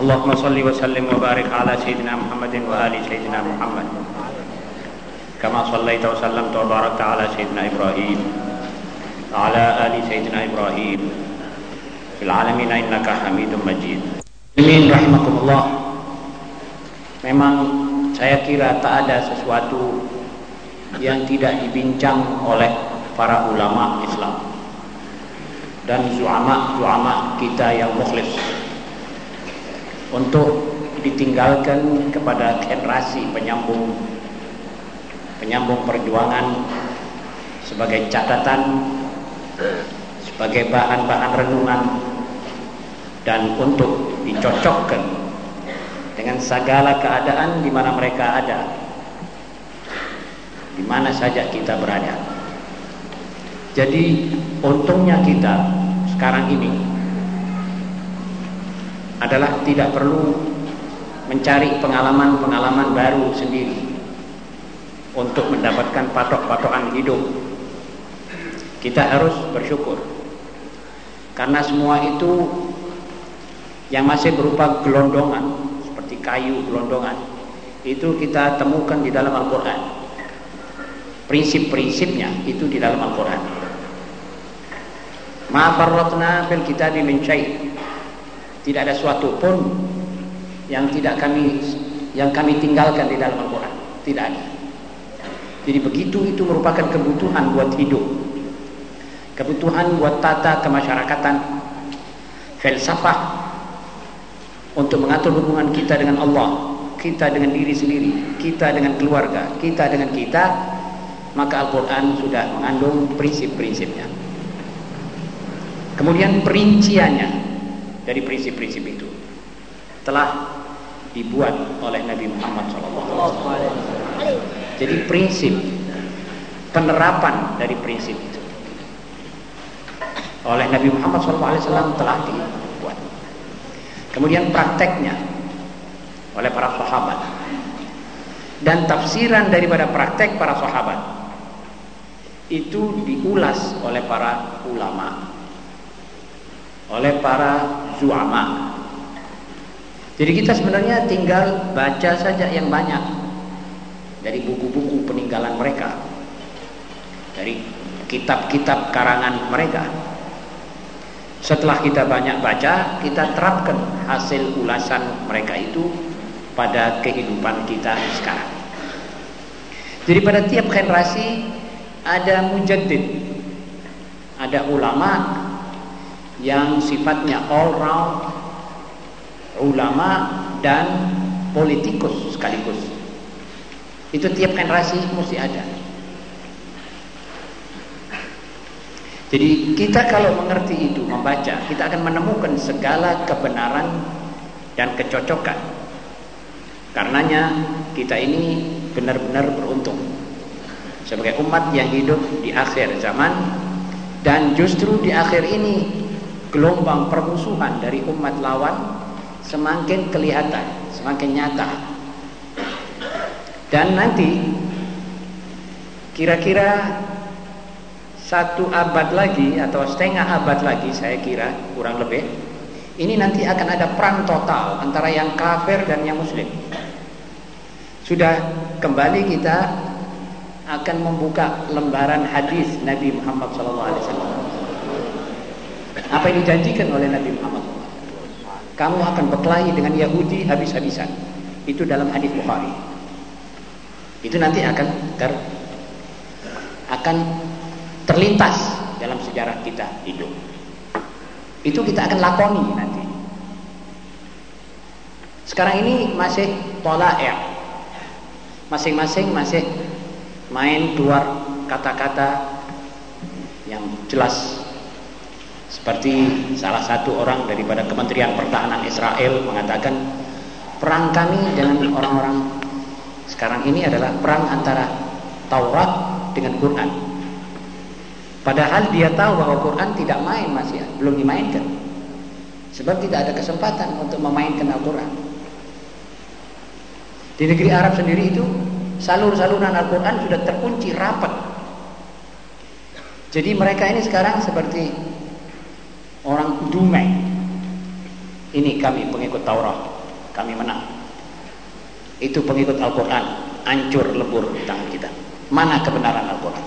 اللهم صل وسلم وبارك على سيدنا محمد وآل سيدنا محمد كما صليت وسلمت وباركت على سيدنا إبراهيم وعلى آل سيدنا إبراهيم في العالمين إنك حميد مجيد Amin rahimakumullah Memang saya kira tak ada sesuatu yang tidak dibincang oleh para ulama Islam dan zuama-zuama kita yang mukhlis untuk ditinggalkan kepada generasi penyambung penyambung perjuangan sebagai catatan sebagai bahan-bahan renungan dan untuk dicocokkan dengan segala keadaan di mana mereka ada di mana saja kita berada. Jadi untungnya kita sekarang ini adalah tidak perlu mencari pengalaman-pengalaman baru sendiri untuk mendapatkan patok-patokan hidup. Kita harus bersyukur. Karena semua itu yang masih berupa gelondongan, seperti kayu gelondongan, itu kita temukan di dalam Al-Quran. Prinsip-prinsipnya itu di dalam Al-Quran. Ma farratna fil kitabi min syai' tidak ada suatu pun yang tidak kami yang kami tinggalkan di dalam Al-Quran. Tidak ada. Jadi begitu itu merupakan kebutuhan buat hidup. Kebutuhan buat tata kemasyarakatan filsafah untuk mengatur hubungan kita dengan Allah kita dengan diri sendiri kita dengan keluarga kita dengan kita maka Al-Quran sudah mengandung prinsip-prinsipnya. Kemudian perinciannya dari prinsip-prinsip itu telah dibuat oleh Nabi Muhammad SAW. Jadi prinsip penerapan dari prinsip itu oleh Nabi Muhammad SAW telah dibuat. Kemudian prakteknya oleh para sahabat dan tafsiran daripada praktek para sahabat itu diulas oleh para ulama oleh para zuama. Jadi kita sebenarnya tinggal baca saja yang banyak dari buku-buku peninggalan mereka, dari kitab-kitab karangan mereka. Setelah kita banyak baca, kita terapkan hasil ulasan mereka itu pada kehidupan kita sekarang. Jadi pada tiap generasi ada mujaddid, ada ulama yang sifatnya all round ulama dan politikus sekaligus. Itu tiap generasi mesti ada. Jadi kita kalau mengerti itu membaca kita akan menemukan segala kebenaran dan kecocokan. Karenanya kita ini benar-benar beruntung sebagai umat yang hidup di akhir zaman dan justru di akhir ini gelombang permusuhan dari umat lawan semakin kelihatan, semakin nyata. Dan nanti kira-kira satu abad lagi atau setengah abad lagi saya kira kurang lebih ini nanti akan ada perang total antara yang kafir dan yang muslim. Sudah kembali kita akan membuka lembaran hadis Nabi Muhammad SAW. Apa yang dijanjikan oleh Nabi Muhammad Kamu akan berkelahi dengan Yahudi habis-habisan. Itu dalam hadis Bukhari. Itu nanti akan ter, akan terlintas dalam sejarah kita hidup. Itu kita akan lakoni nanti. Sekarang ini masih pola ya. Masing-masing masih main keluar kata-kata yang jelas Seperti salah satu orang daripada Kementerian Pertahanan Israel mengatakan perang kami dengan orang-orang sekarang ini adalah perang antara Taurat dengan Quran. Padahal dia tahu bahwa Quran tidak main masih belum dimainkan. Sebab tidak ada kesempatan untuk memainkan Al-Quran. Di negeri Arab sendiri itu salur-saluran Al-Quran sudah terkunci rapat. Jadi mereka ini sekarang seperti orang dumai. Ini kami pengikut Taurat, kami menang. Itu pengikut Al-Quran, hancur lebur tangan kita. Mana kebenaran Al-Quran?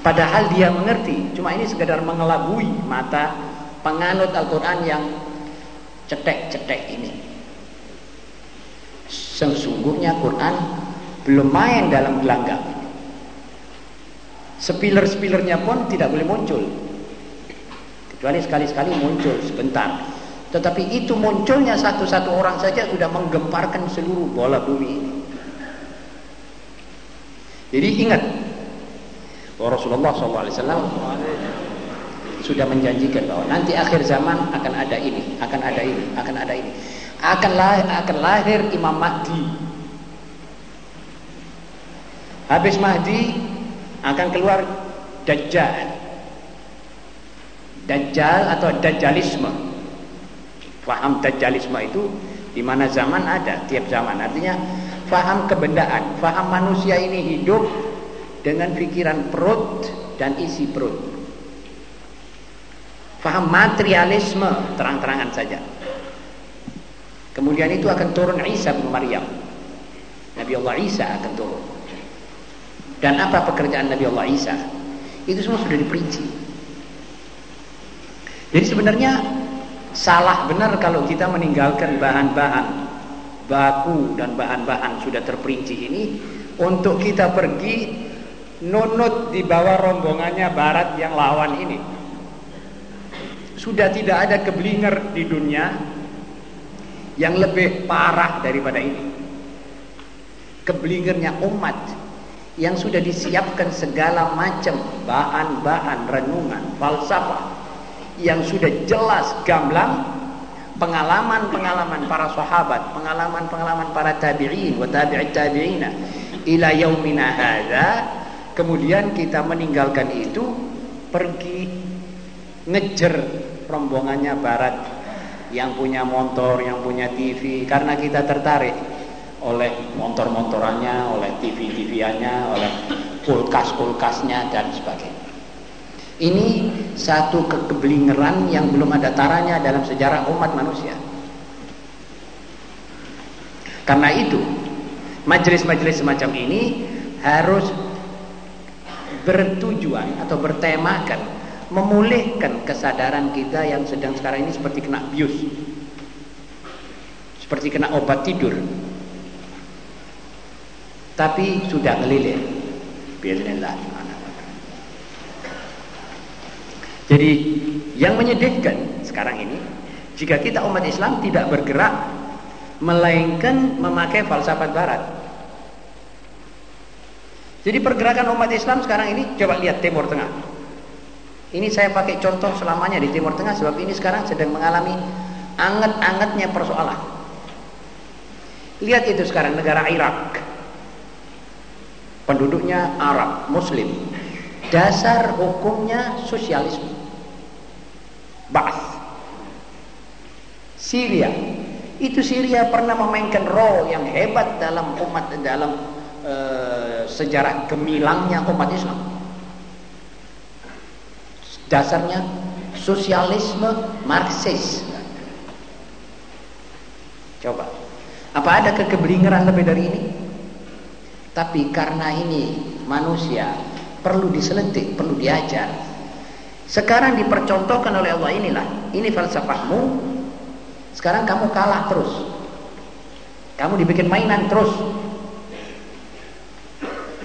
Padahal dia mengerti, cuma ini sekedar mengelabui mata penganut Al-Quran yang cetek-cetek ini. Sesungguhnya Quran belum main dalam gelanggang. Spiler-spilernya pun tidak boleh muncul. Kecuali sekali-sekali muncul sebentar. Tetapi itu munculnya satu-satu orang saja sudah menggemparkan seluruh bola bumi ini. Jadi ingat bahwa Rasulullah SAW sudah menjanjikan bahwa nanti akhir zaman akan ada ini, akan ada ini, akan ada ini. Akan lahir, akan lahir Imam Mahdi Habis Mahdi akan keluar Dajjal. Dajjal atau Dajjalisme. Faham Dajjalisme itu di mana zaman ada, tiap zaman. Artinya faham kebendaan, faham manusia ini hidup dengan pikiran perut dan isi perut. Faham materialisme terang-terangan saja. Kemudian itu akan turun Isa bin Maryam. Nabi Allah Isa akan turun. Dan apa pekerjaan Nabi Allah Isa? Itu semua sudah diperinci. Jadi sebenarnya salah benar kalau kita meninggalkan bahan-bahan baku dan bahan-bahan sudah terperinci ini untuk kita pergi nunut di bawah rombongannya barat yang lawan ini. Sudah tidak ada keblinger di dunia yang lebih parah daripada ini. Keblingernya umat yang sudah disiapkan segala macam bahan-bahan renungan, falsafah yang sudah jelas gamblang pengalaman-pengalaman para sahabat, pengalaman-pengalaman para tabi'in wa tabi'it tabi'ina ila yaumina hadza kemudian kita meninggalkan itu pergi ngejer rombongannya barat yang punya motor, yang punya TV karena kita tertarik oleh motor-motorannya, oleh TV-TV-nya, oleh kulkas-kulkasnya dan sebagainya. Ini satu kekebelingeran yang belum ada taranya dalam sejarah umat manusia. Karena itu, majelis-majelis semacam ini harus bertujuan atau bertemakan memulihkan kesadaran kita yang sedang sekarang ini seperti kena bius. Seperti kena obat tidur tapi sudah ngelilir bismillah jadi yang menyedihkan sekarang ini jika kita umat Islam tidak bergerak melainkan memakai falsafat barat jadi pergerakan umat Islam sekarang ini coba lihat Timur Tengah ini saya pakai contoh selamanya di Timur Tengah sebab ini sekarang sedang mengalami anget-angetnya persoalan lihat itu sekarang negara Irak penduduknya Arab, Muslim. Dasar hukumnya sosialisme. Ba'ath. Syria. Itu Syria pernah memainkan role yang hebat dalam umat dalam uh, sejarah gemilangnya umat Islam. Dasarnya sosialisme Marxis. Coba. Apa ada kekebelingeran lebih dari ini? Tapi karena ini manusia perlu diseletik, perlu diajar. Sekarang dipercontohkan oleh Allah inilah, ini falsafahmu. Sekarang kamu kalah terus. Kamu dibikin mainan terus.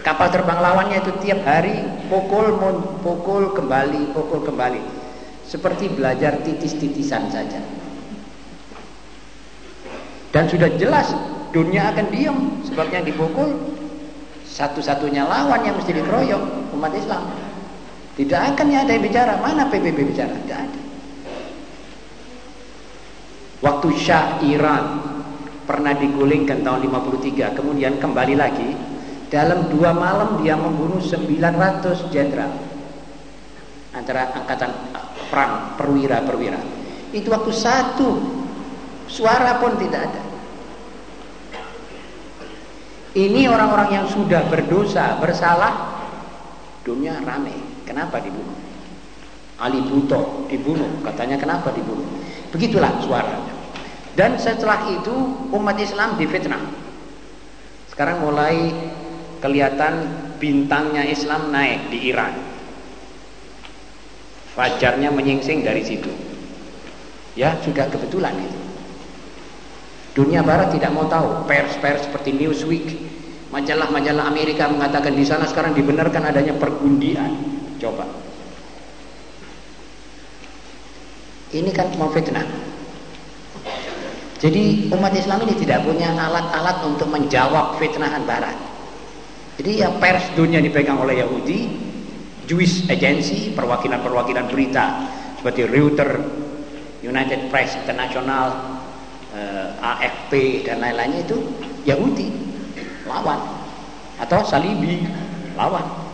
Kapal terbang lawannya itu tiap hari pukul pukul kembali, pukul kembali. Seperti belajar titis-titisan saja. Dan sudah jelas dunia akan diam sebabnya dipukul satu-satunya lawan yang mesti dikeroyok umat Islam Tidak akan ya ada yang bicara. Mana PBB bicara? Tidak ada. Waktu Syah Iran pernah digulingkan tahun 53, kemudian kembali lagi. Dalam dua malam dia membunuh 900 jenderal antara angkatan perang perwira-perwira. Itu waktu satu suara pun tidak ada. Ini orang-orang yang sudah berdosa, bersalah, dunia rame. Kenapa dibunuh? Ali Buto dibunuh. Katanya kenapa dibunuh? Begitulah suaranya. Dan setelah itu umat Islam difitnah. Sekarang mulai kelihatan bintangnya Islam naik di Iran. Fajarnya menyingsing dari situ. Ya, sudah kebetulan itu. Dunia barat tidak mau tahu. Pers-pers seperti Newsweek, majalah-majalah Amerika mengatakan di sana sekarang dibenarkan adanya pergundian Coba. Ini kan fitnah. Jadi umat Islam ini tidak punya alat-alat untuk menjawab fitnahan barat. Jadi ya pers dunia dipegang oleh Yahudi, Jewish Agency, perwakilan-perwakilan berita seperti Reuters, United Press International, eh, AFP dan lain-lainnya itu Yahudi lawan atau Salibi lawan.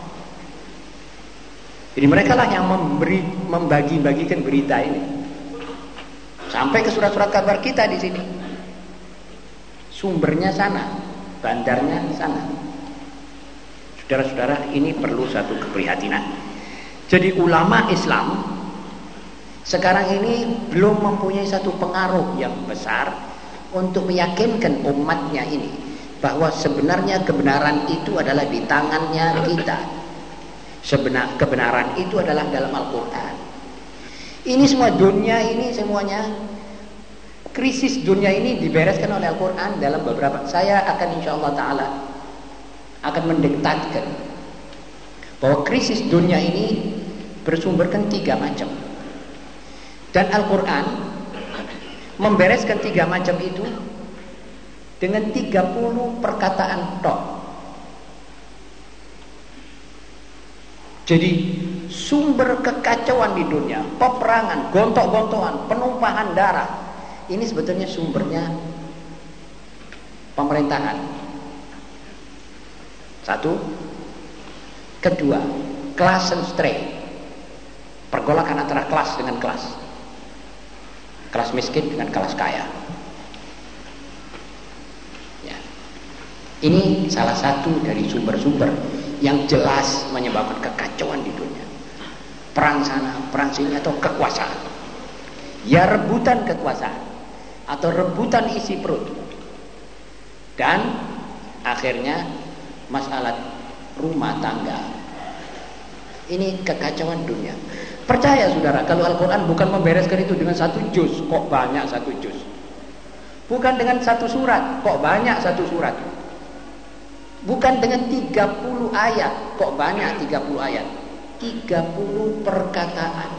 Jadi mereka lah yang memberi membagi-bagikan berita ini. Sampai ke surat-surat kabar kita di sini. Sumbernya sana, bandarnya sana. Saudara-saudara, ini perlu satu keprihatinan. Jadi ulama Islam sekarang ini belum mempunyai satu pengaruh yang besar untuk meyakinkan umatnya ini bahwa sebenarnya kebenaran itu adalah di tangannya kita sebenar kebenaran itu adalah dalam Al-Quran. Ini semua dunia ini semuanya krisis dunia ini dibereskan oleh Al-Quran dalam beberapa saya akan insya Allah Ta'ala akan mendekatkan bahwa krisis dunia ini bersumberkan tiga macam. Dan Al-Quran membereskan tiga macam itu dengan 30 perkataan tok Jadi sumber kekacauan di dunia, peperangan, gontok-gontokan, penumpahan darah, ini sebetulnya sumbernya pemerintahan. Satu, kedua, kelas and stray, pergolakan antara kelas dengan kelas, kelas miskin dengan kelas kaya. Ya. Ini salah satu dari sumber-sumber yang jelas menyebabkan kekacauan di dunia. Perang sana, perang sini atau kekuasaan. Ya rebutan kekuasaan atau rebutan isi perut. Dan akhirnya masalah rumah tangga. Ini kekacauan dunia. Percaya saudara, kalau Al-Quran bukan membereskan itu dengan satu juz, kok banyak satu juz. Bukan dengan satu surat, kok banyak satu surat. Bukan dengan 30 ayat. Kok banyak 30 ayat? 30 perkataan.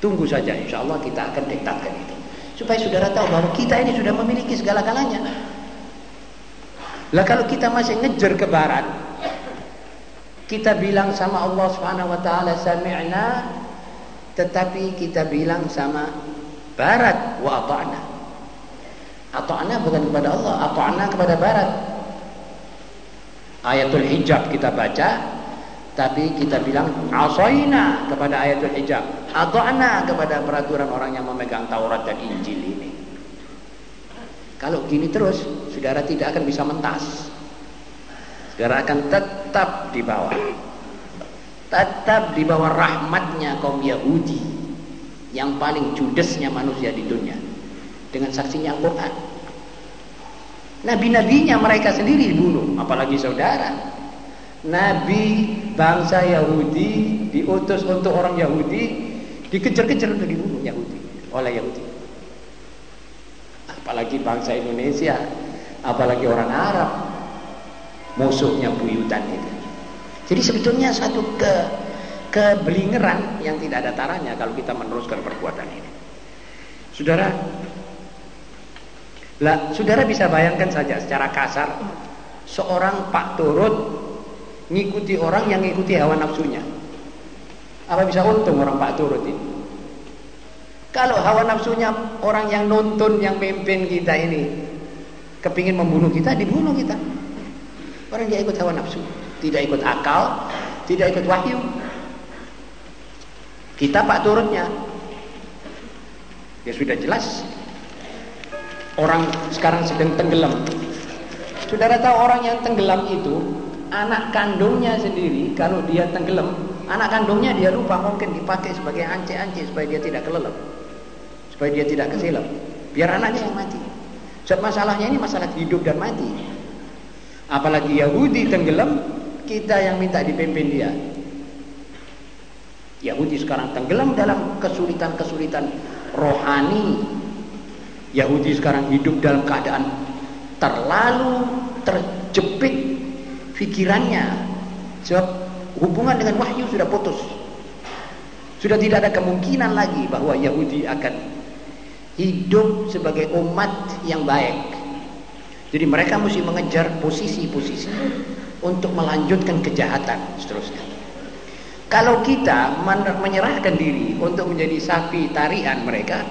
Tunggu saja insya Allah kita akan dekatkan itu. Supaya saudara tahu bahwa kita ini sudah memiliki segala-galanya. Lah kalau kita masih ngejar ke barat, kita bilang sama Allah Subhanahu wa taala sami'na tetapi kita bilang sama barat wa ata'na. Ata'na bukan kepada Allah, ata'na kepada barat ayatul hijab kita baca tapi kita bilang asoina kepada ayatul hijab. Ata'na kepada peraturan orang yang memegang Taurat dan Injil ini. Kalau gini terus saudara tidak akan bisa mentas. Saudara akan tetap di bawah. Tetap di bawah rahmatnya kaum Yahudi yang paling judesnya manusia di dunia. Dengan saksinya Al-Quran Nabi-nabinya mereka sendiri dibunuh, apalagi saudara. Nabi bangsa Yahudi diutus untuk orang Yahudi, dikejar-kejar untuk dibunuh Yahudi oleh Yahudi. Apalagi bangsa Indonesia, apalagi orang Arab, musuhnya buyutan itu. Jadi sebetulnya satu ke kebelingeran yang tidak ada taranya kalau kita meneruskan perbuatan ini. Saudara, lah, saudara bisa bayangkan saja secara kasar seorang pak turut ngikuti orang yang ngikuti hawa nafsunya. Apa bisa untung orang Pak Turut ini? Kalau hawa nafsunya orang yang nonton, yang pimpin kita ini kepingin membunuh kita, dibunuh kita. Orang dia ikut hawa nafsu, tidak ikut akal, tidak ikut wahyu. Kita Pak Turutnya. Ya sudah jelas. Orang sekarang sedang tenggelam. Saudara tahu orang yang tenggelam itu anak kandungnya sendiri kalau dia tenggelam, anak kandungnya dia lupa mungkin dipakai sebagai ance-ance supaya dia tidak kelelep supaya dia tidak kesilap. Biar anaknya yang mati. Sebab masalahnya ini masalah hidup dan mati. Apalagi Yahudi tenggelam kita yang minta dipimpin dia. Yahudi sekarang tenggelam dalam kesulitan-kesulitan rohani Yahudi sekarang hidup dalam keadaan terlalu terjepit pikirannya sebab hubungan dengan wahyu sudah putus sudah tidak ada kemungkinan lagi bahwa Yahudi akan hidup sebagai umat yang baik. Jadi mereka mesti mengejar posisi-posisi untuk melanjutkan kejahatan seterusnya. Kalau kita menyerahkan diri untuk menjadi sapi tarian mereka,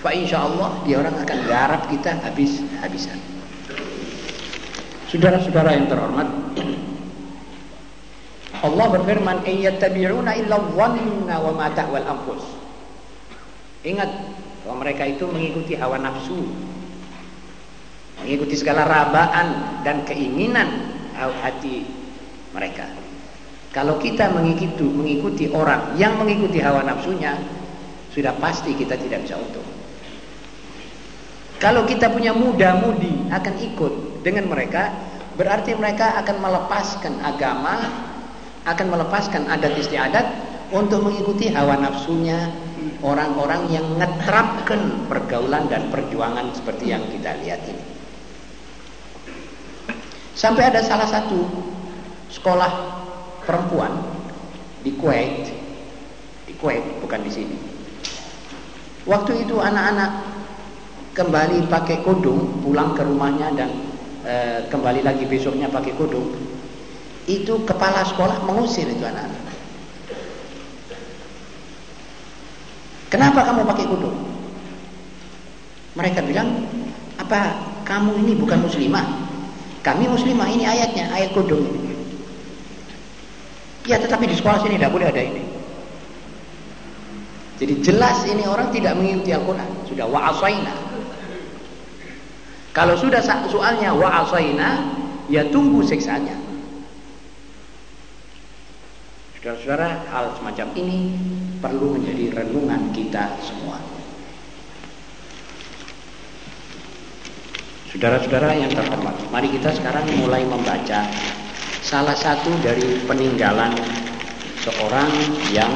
fa insya Allah dia orang akan garap kita habis-habisan. Saudara-saudara yang terhormat, Allah berfirman, "Iyattabi'una illa dhanna wa ma tahwal anfus." Ingat bahwa mereka itu mengikuti hawa nafsu mengikuti segala rabaan dan keinginan hati mereka kalau kita mengikuti, mengikuti orang yang mengikuti hawa nafsunya sudah pasti kita tidak bisa untung kalau kita punya muda-mudi akan ikut dengan mereka berarti mereka akan melepaskan agama akan melepaskan adat istiadat untuk mengikuti hawa nafsunya orang-orang yang ngetrapkan pergaulan dan perjuangan seperti yang kita lihat ini. Sampai ada salah satu sekolah perempuan di Kuwait, di Kuwait bukan di sini. Waktu itu anak-anak kembali pakai kodong pulang ke rumahnya dan e, kembali lagi besoknya pakai kodong. Itu kepala sekolah mengusir itu anak-anak. Kenapa kamu pakai kudung? Mereka bilang, apa kamu ini bukan muslimah? Kami muslimah, ini ayatnya, ayat kudung. Ya tetapi di sekolah sini tidak boleh ada ini. Jadi jelas ini orang tidak mengikuti Al-Quran. Sudah wa'asaina. Kalau sudah soalnya wa'asaina, ya tunggu siksanya. Saudara-saudara, hal semacam ini perlu menjadi renungan kita semua. Saudara-saudara yang terhormat, mari kita sekarang mulai membaca salah satu dari peninggalan seorang yang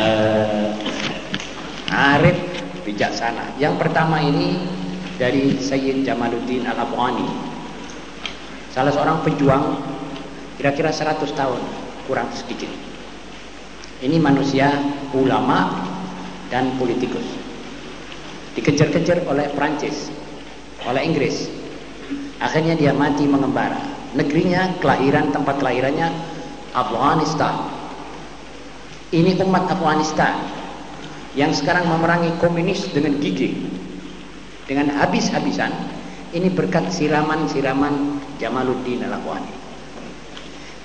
eh, arif bijaksana. Yang pertama ini dari Sayyid Jamaluddin Al-Afghani. Salah seorang pejuang kira-kira 100 tahun kurang sedikit. Ini manusia ulama dan politikus. Dikejar-kejar oleh Prancis, oleh Inggris. Akhirnya dia mati mengembara. Negerinya, kelahiran, tempat kelahirannya Afghanistan. Ini umat Afghanistan yang sekarang memerangi komunis dengan gigih, dengan habis-habisan. Ini berkat siraman-siraman Jamaluddin Al-Afghani.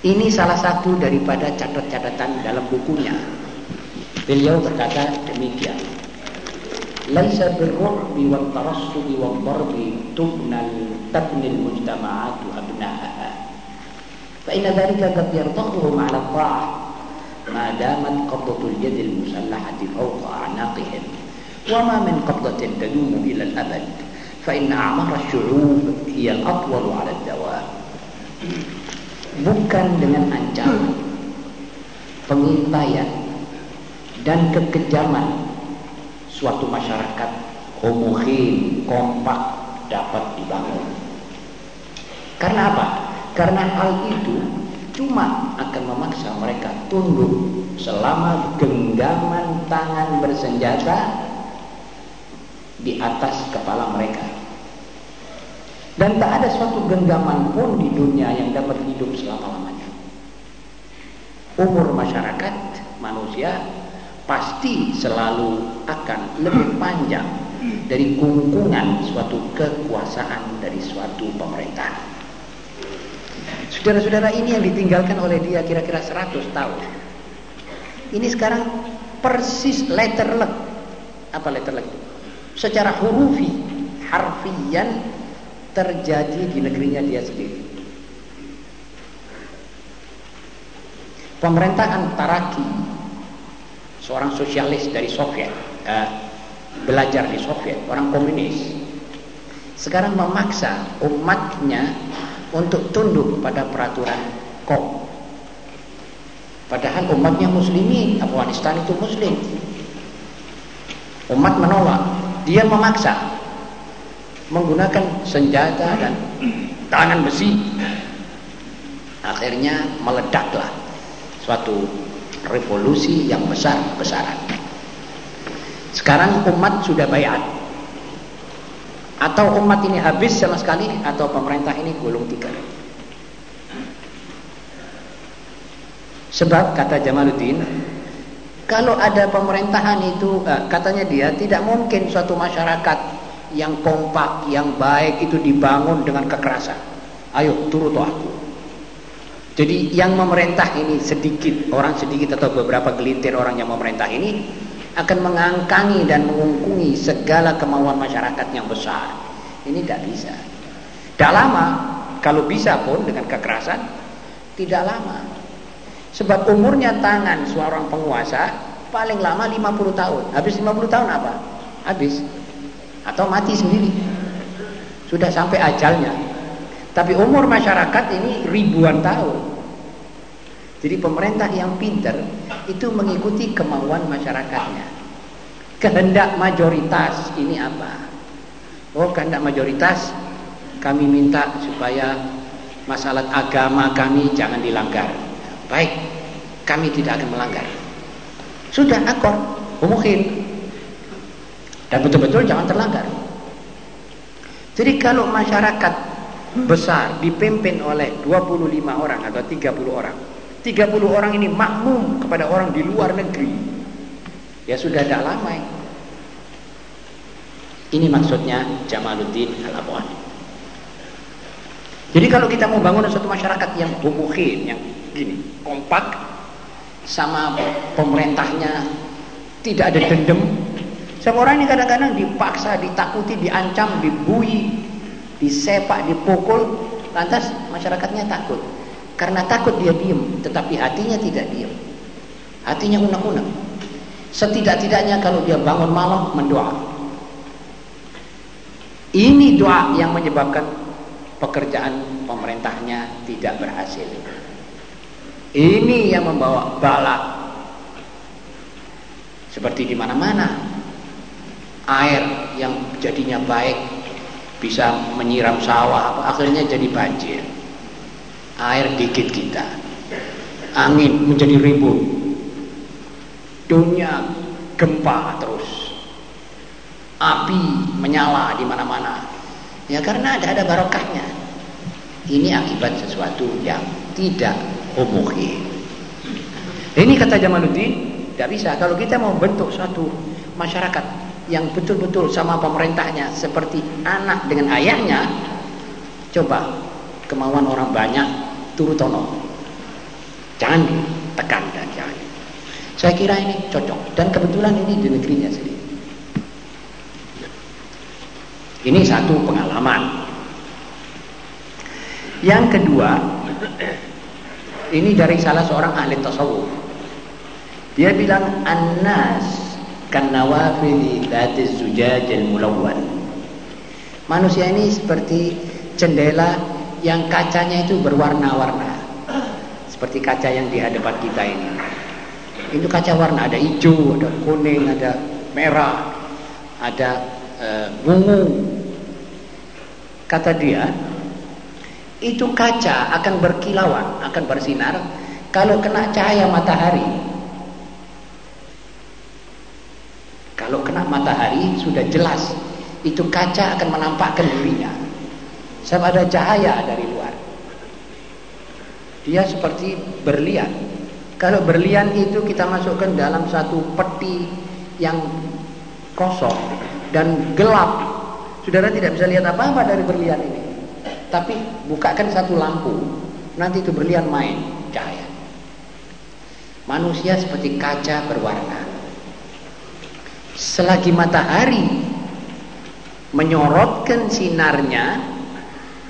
Ini salah satu daripada catatan-catatan dalam bukunya. Beliau berkata demikian. Laisa birru'bi wal tarassubi wal darbi tubnal tabnil mujtama'atu abna'aha. Fa inna dhalika qad yartaqihum 'ala at-ta'ah ma damat qabdatu al-yad al-musallahati fawqa a'naqihim min qabdatin tadumu ila al-abad fa inna a'mar asy-syu'ub hiya al-atwal 'ala ad-dawam. bukan dengan ancaman pengintaian dan kekejaman suatu masyarakat homogen kompak dapat dibangun karena apa? karena hal itu cuma akan memaksa mereka tunduk selama genggaman tangan bersenjata di atas kepala mereka dan tak ada suatu genggaman pun di dunia yang dapat hidup selama-lamanya. Umur masyarakat manusia pasti selalu akan lebih panjang dari kungkungan suatu kekuasaan dari suatu pemerintah. Saudara-saudara ini yang ditinggalkan oleh dia kira-kira 100 tahun. Ini sekarang persis letter leg. Apa letter leg? Secara hurufi, harfian terjadi di negerinya dia sendiri. Pemerintahan Taraki seorang sosialis dari Soviet uh, belajar di Soviet orang komunis sekarang memaksa umatnya untuk tunduk pada peraturan KOM padahal umatnya muslimin Afghanistan itu muslim. Umat menolak dia memaksa menggunakan senjata dan tangan besi akhirnya meledaklah suatu revolusi yang besar-besaran. Sekarang umat sudah bayat. Atau umat ini habis sama sekali atau pemerintah ini gulung tikar. Sebab kata Jamaluddin, kalau ada pemerintahan itu eh, katanya dia tidak mungkin suatu masyarakat yang kompak, yang baik itu dibangun dengan kekerasan. Ayo turut aku. Jadi yang memerintah ini sedikit, orang sedikit atau beberapa gelintir orang yang memerintah ini akan mengangkangi dan mengungkungi segala kemauan masyarakat yang besar. Ini tidak bisa. Tidak lama, kalau bisa pun dengan kekerasan, tidak lama. Sebab umurnya tangan seorang penguasa paling lama 50 tahun. Habis 50 tahun apa? Habis. Atau mati sendiri. Sudah sampai ajalnya. Tapi umur masyarakat ini ribuan tahun. Jadi pemerintah yang pintar itu mengikuti kemauan masyarakatnya. Kehendak mayoritas ini apa? Oh, kehendak mayoritas kami minta supaya masalah agama kami jangan dilanggar. Baik, kami tidak akan melanggar. Sudah akor, mungkin. Dan betul-betul jangan terlanggar. Jadi kalau masyarakat besar dipimpin oleh 25 orang atau 30 orang 30 orang ini makmum kepada orang di luar negeri. Ya sudah tidak lama ini. Ini maksudnya Jamaluddin Al-Abwani. Jadi kalau kita mau bangun suatu masyarakat yang homogen, yang gini, kompak, sama pemerintahnya tidak ada dendam. Semua orang ini kadang-kadang dipaksa, ditakuti, diancam, dibui, disepak, dipukul, lantas masyarakatnya takut. Karena takut dia diem, tetapi hatinya tidak diem. Hatinya unak-unak. Setidak-tidaknya kalau dia bangun malam mendoa. Ini doa yang menyebabkan pekerjaan pemerintahnya tidak berhasil. Ini yang membawa balak. Seperti di mana-mana. Air yang jadinya baik bisa menyiram sawah, akhirnya jadi banjir. Air dikit kita. Angin menjadi ribut dunia gempa terus. Api menyala di mana-mana. Ya karena ada ada barokahnya. Ini akibat sesuatu yang tidak homogen ini kata Jamaluddin tidak bisa. Kalau kita mau bentuk suatu masyarakat yang betul-betul sama pemerintahnya seperti anak dengan ayahnya coba kemauan orang banyak turutono. Jangan ditekan dan jangan. Saya kira ini cocok. Dan kebetulan ini di negerinya sendiri. Ini satu pengalaman. Yang kedua ini dari salah seorang ahli tasawuf. Dia bilang annas kan nawafili latiz zujajal mulawwan manusia ini seperti jendela yang kacanya itu berwarna-warna. Seperti kaca yang di hadapan kita ini. Itu kaca warna. Ada hijau ada kuning ada merah ada e, bungu kata dia itu kaca akan berkilauan akan bersinar kalau kena cahaya matahari kalau kena matahari sudah jelas itu kaca akan menampakkan dirinya Sebab ada cahaya dari luar. Dia seperti berlian. Kalau berlian itu kita masukkan dalam satu peti yang kosong dan gelap. Saudara tidak bisa lihat apa-apa dari berlian ini. Tapi bukakan satu lampu, nanti itu berlian main cahaya. Manusia seperti kaca berwarna. Selagi matahari menyorotkan sinarnya,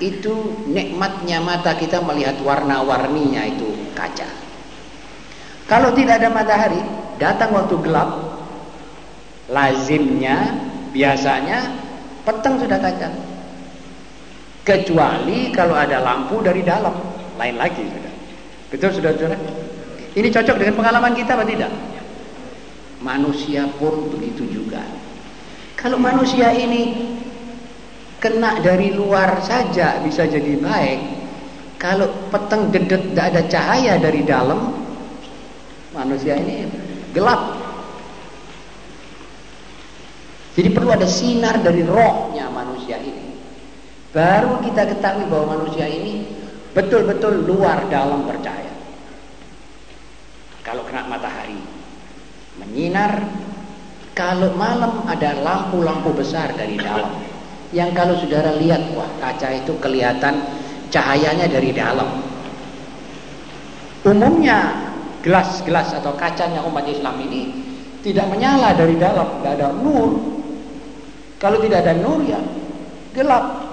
itu nikmatnya mata kita melihat warna-warninya itu kaca. Kalau tidak ada matahari, datang waktu gelap, lazimnya, biasanya petang sudah kaca. Kecuali kalau ada lampu dari dalam, lain lagi sudah. Betul sudah saudara? Ini cocok dengan pengalaman kita atau tidak? Manusia pun begitu juga. Kalau manusia ini kena dari luar saja bisa jadi baik. Kalau petang dedet tidak ada cahaya dari dalam, manusia ini gelap. Jadi perlu ada sinar dari rohnya manusia ini. Baru kita ketahui bahwa manusia ini betul-betul luar dalam percaya. Kalau kena matahari menyinar, kalau malam ada lampu-lampu besar dari dalam. Yang kalau saudara lihat, wah kaca itu kelihatan cahayanya dari dalam. Umumnya gelas-gelas atau kacanya umat Islam ini tidak menyala dari dalam, tidak ada nur. Kalau tidak ada nur ya gelap.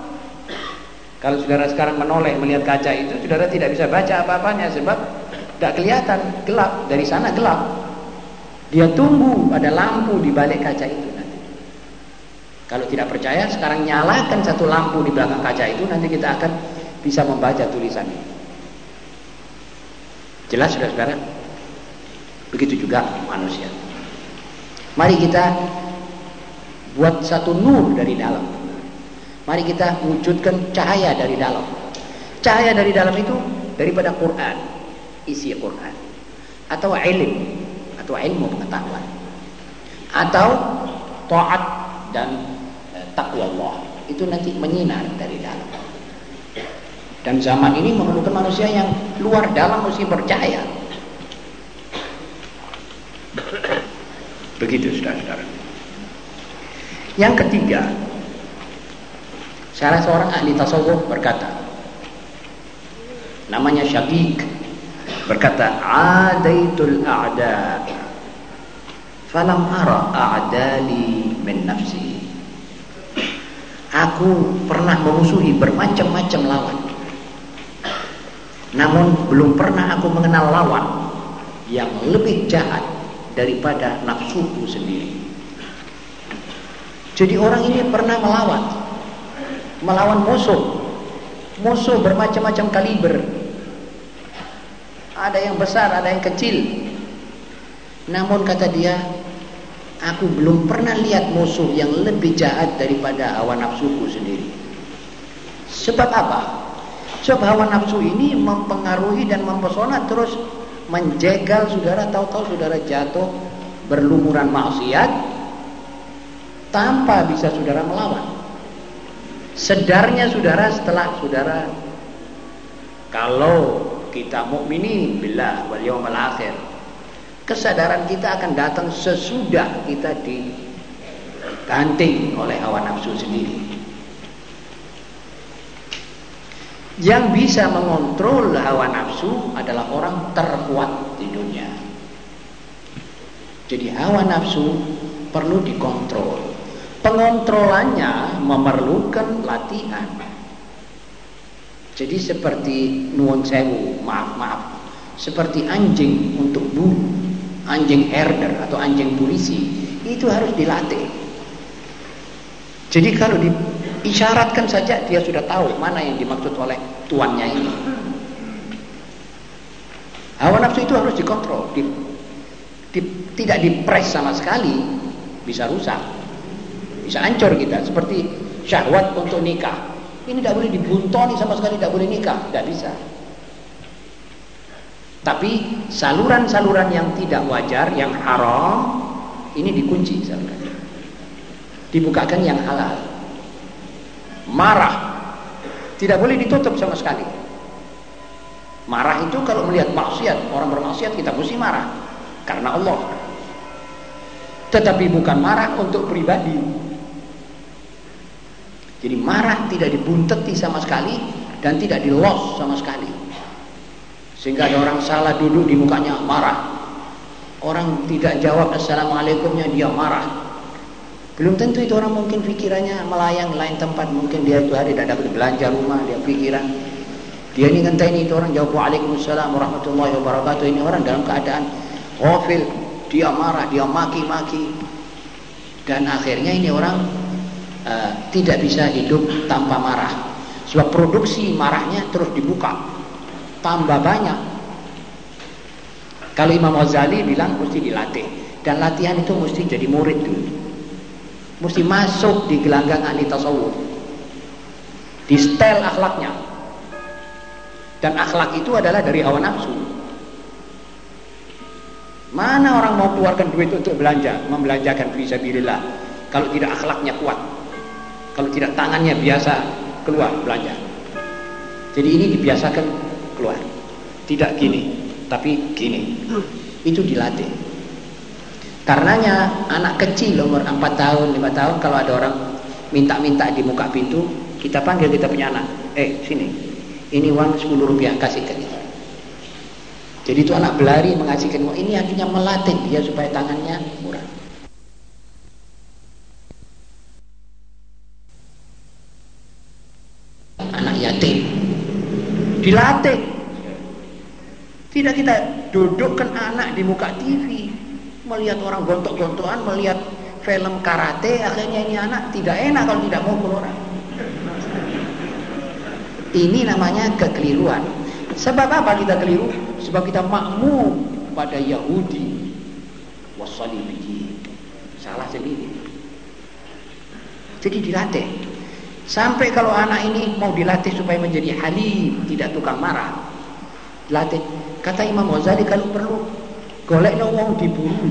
Kalau saudara sekarang menoleh melihat kaca itu, saudara tidak bisa baca apa-apanya sebab tidak kelihatan, gelap. Dari sana gelap. Dia tunggu ada lampu di balik kaca itu nanti. Kalau tidak percaya, sekarang nyalakan satu lampu di belakang kaca itu, nanti kita akan bisa membaca tulisannya. Jelas sudah saudara? Begitu juga manusia. Mari kita buat satu nur dari dalam. Mari kita wujudkan cahaya dari dalam. Cahaya dari dalam itu daripada Quran, isi Quran. Atau ilmu, atau ilmu pengetahuan. Atau taat dan eh, takwa Allah. Itu nanti menyinar dari dalam. Dan zaman ini memerlukan manusia yang luar dalam mesti percaya Begitu saudara-saudara. Yang ketiga, salah seorang ahli tasawuf berkata, namanya Syaqiq berkata, "Adaitul a'da falam ara a'dali min nafsi." Aku pernah memusuhi bermacam-macam lawan. Namun belum pernah aku mengenal lawan yang lebih jahat daripada nafsuku sendiri. Jadi orang ini pernah melawan, melawan musuh, musuh bermacam-macam kaliber. Ada yang besar, ada yang kecil. Namun kata dia, aku belum pernah lihat musuh yang lebih jahat daripada hawa nafsuku sendiri. Sebab apa? Sebab hawa nafsu ini mempengaruhi dan mempesona terus menjegal saudara tahu-tahu saudara jatuh berlumuran maksiat tanpa bisa saudara melawan sedarnya saudara setelah saudara kalau kita mukminin billah wal yaumil kesadaran kita akan datang sesudah kita diganting oleh hawa nafsu sendiri Yang bisa mengontrol hawa nafsu adalah orang terkuat di dunia. Jadi hawa nafsu perlu dikontrol. Pengontrolannya memerlukan latihan. Jadi seperti nuwun sewu, maaf maaf, seperti anjing untuk bu, anjing herder atau anjing polisi itu harus dilatih. Jadi kalau di Isyaratkan saja dia sudah tahu mana yang dimaksud oleh tuannya ini. Hawa nafsu itu harus dikontrol, di, di, tidak dipres sama sekali, bisa rusak, bisa hancur kita. Seperti syahwat untuk nikah, ini tidak boleh dibuntoni sama sekali, tidak boleh nikah, tidak bisa. Tapi saluran-saluran yang tidak wajar, yang haram, ini dikunci salurannya. Dibukakan yang halal marah tidak boleh ditutup sama sekali Marah itu kalau melihat maksiat, orang bermaksiat kita mesti marah karena Allah. Tetapi bukan marah untuk pribadi. Jadi marah tidak dibunteti sama sekali dan tidak di loss sama sekali. Sehingga ada orang salah duduk di mukanya marah. Orang tidak jawab assalamualaikumnya dia marah. Belum tentu itu orang mungkin pikirannya melayang lain tempat. Mungkin dia itu hari tidak dapat belanja rumah, dia pikiran dia ini ngenteni itu orang jawab Waalaikumsalam warahmatullahi wabarakatuh. Ini orang dalam keadaan ghafil, dia marah, dia maki-maki. Dan akhirnya ini orang uh, tidak bisa hidup tanpa marah. Sebab produksi marahnya terus dibuka. Tambah banyak. Kalau Imam Ghazali bilang mesti dilatih. Dan latihan itu mesti jadi murid dulu. Mesti masuk di gelanggang ahli tasawuf. Di style akhlaknya dan akhlak itu adalah dari hawa nafsu. Mana orang mau keluarkan duit untuk belanja, membelanjakan fisabilillah kalau tidak akhlaknya kuat. Kalau tidak tangannya biasa keluar belanja. Jadi ini dibiasakan keluar. Tidak gini, tapi gini. Itu dilatih. Karenanya anak kecil umur 4 tahun, 5 tahun kalau ada orang minta-minta di muka pintu, kita panggil kita punya anak. Eh, sini ini uang 10 rupiah kasihkan itu jadi itu anak berlari mengasihkan uang ini akhirnya melatih dia supaya tangannya yatim dilatih tidak kita dudukkan anak di muka TV melihat orang gontok-gontokan melihat film karate akhirnya ini anak tidak enak kalau tidak mau keluar ini namanya kekeliruan. Sebab apa kita keliru? Sebab kita makmum pada Yahudi wasalibi. Salah sendiri. Jadi dilatih. Sampai kalau anak ini mau dilatih supaya menjadi halim, tidak tukang marah. Latih. Kata Imam Ghazali kalau perlu golek no wong diburu.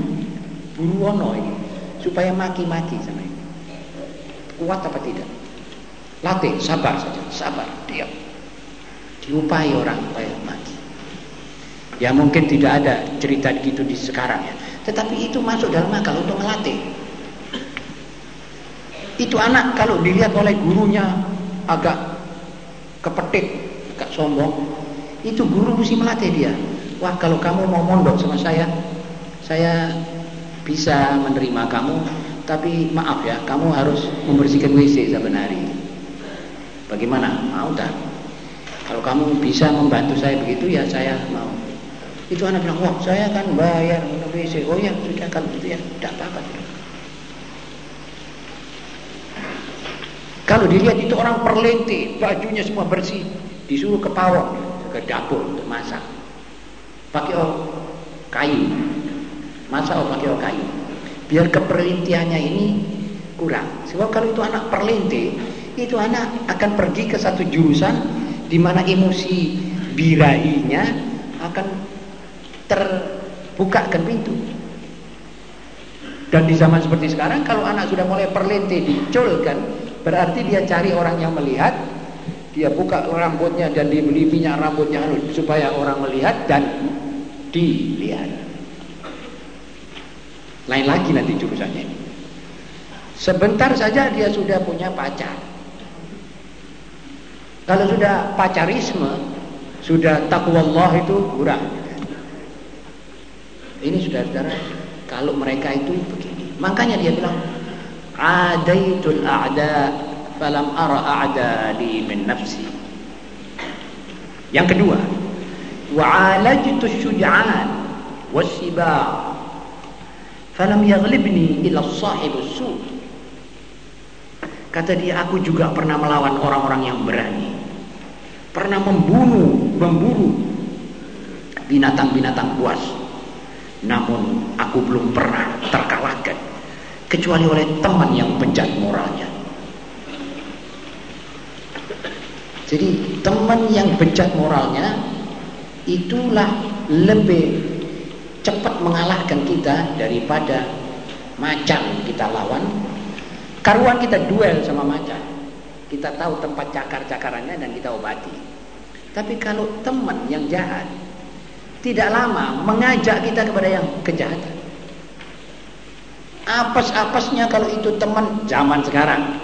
Buru ono ini supaya maki-maki sama ini. Kuat apa tidak? Latih, sabar saja, sabar, diam. Diupai orang supaya mati. Ya mungkin tidak ada cerita gitu di sekarang ya. Tetapi itu masuk dalam akal untuk melatih. Itu anak kalau dilihat oleh gurunya agak kepetik, agak sombong, itu guru mesti melatih dia. Wah kalau kamu mau mondok sama saya, saya bisa menerima kamu, tapi maaf ya, kamu harus membersihkan WC saben hari. Bagaimana? Mau tak? Kalau kamu bisa membantu saya begitu ya saya mau. Itu anak bilang, wah saya akan bayar WC. Oh ya sudah kalau itu ya tidak apa-apa. Kalau dilihat itu orang perlente, bajunya semua bersih, disuruh ke pawon, ke dapur untuk masak. Pakai oh, kayu, masak oh pakai oh kayu. Biar keperlintiannya ini kurang. Sebab kalau itu anak perlente, itu anak akan pergi ke satu jurusan di mana emosi birahinya akan terbukakan pintu. Dan di zaman seperti sekarang kalau anak sudah mulai perlente diculkan, berarti dia cari orang yang melihat, dia buka rambutnya dan dibeli minyak rambutnya supaya orang melihat dan dilihat. Lain lagi nanti jurusannya. Sebentar saja dia sudah punya pacar. Kalau sudah pacarisme, sudah Allah itu kurang. Ini saudara-saudara, kalau mereka itu begini. Makanya dia bilang, "Adaitul a'da falam ara a'da li min nafsi." Yang kedua, wa'alajtu syuj'an wasiba falam yaghlibni ila sahibus su' Kata dia, aku juga pernah melawan orang-orang yang berani pernah membunuh, memburu binatang-binatang buas. Namun aku belum pernah terkalahkan kecuali oleh teman yang bejat moralnya. Jadi teman yang bejat moralnya itulah lebih cepat mengalahkan kita daripada macan kita lawan. Karuan kita duel sama macan. Kita tahu tempat cakar-cakarannya dan kita obati. Tapi kalau teman yang jahat tidak lama mengajak kita kepada yang kejahatan. Apes-apesnya kalau itu teman zaman sekarang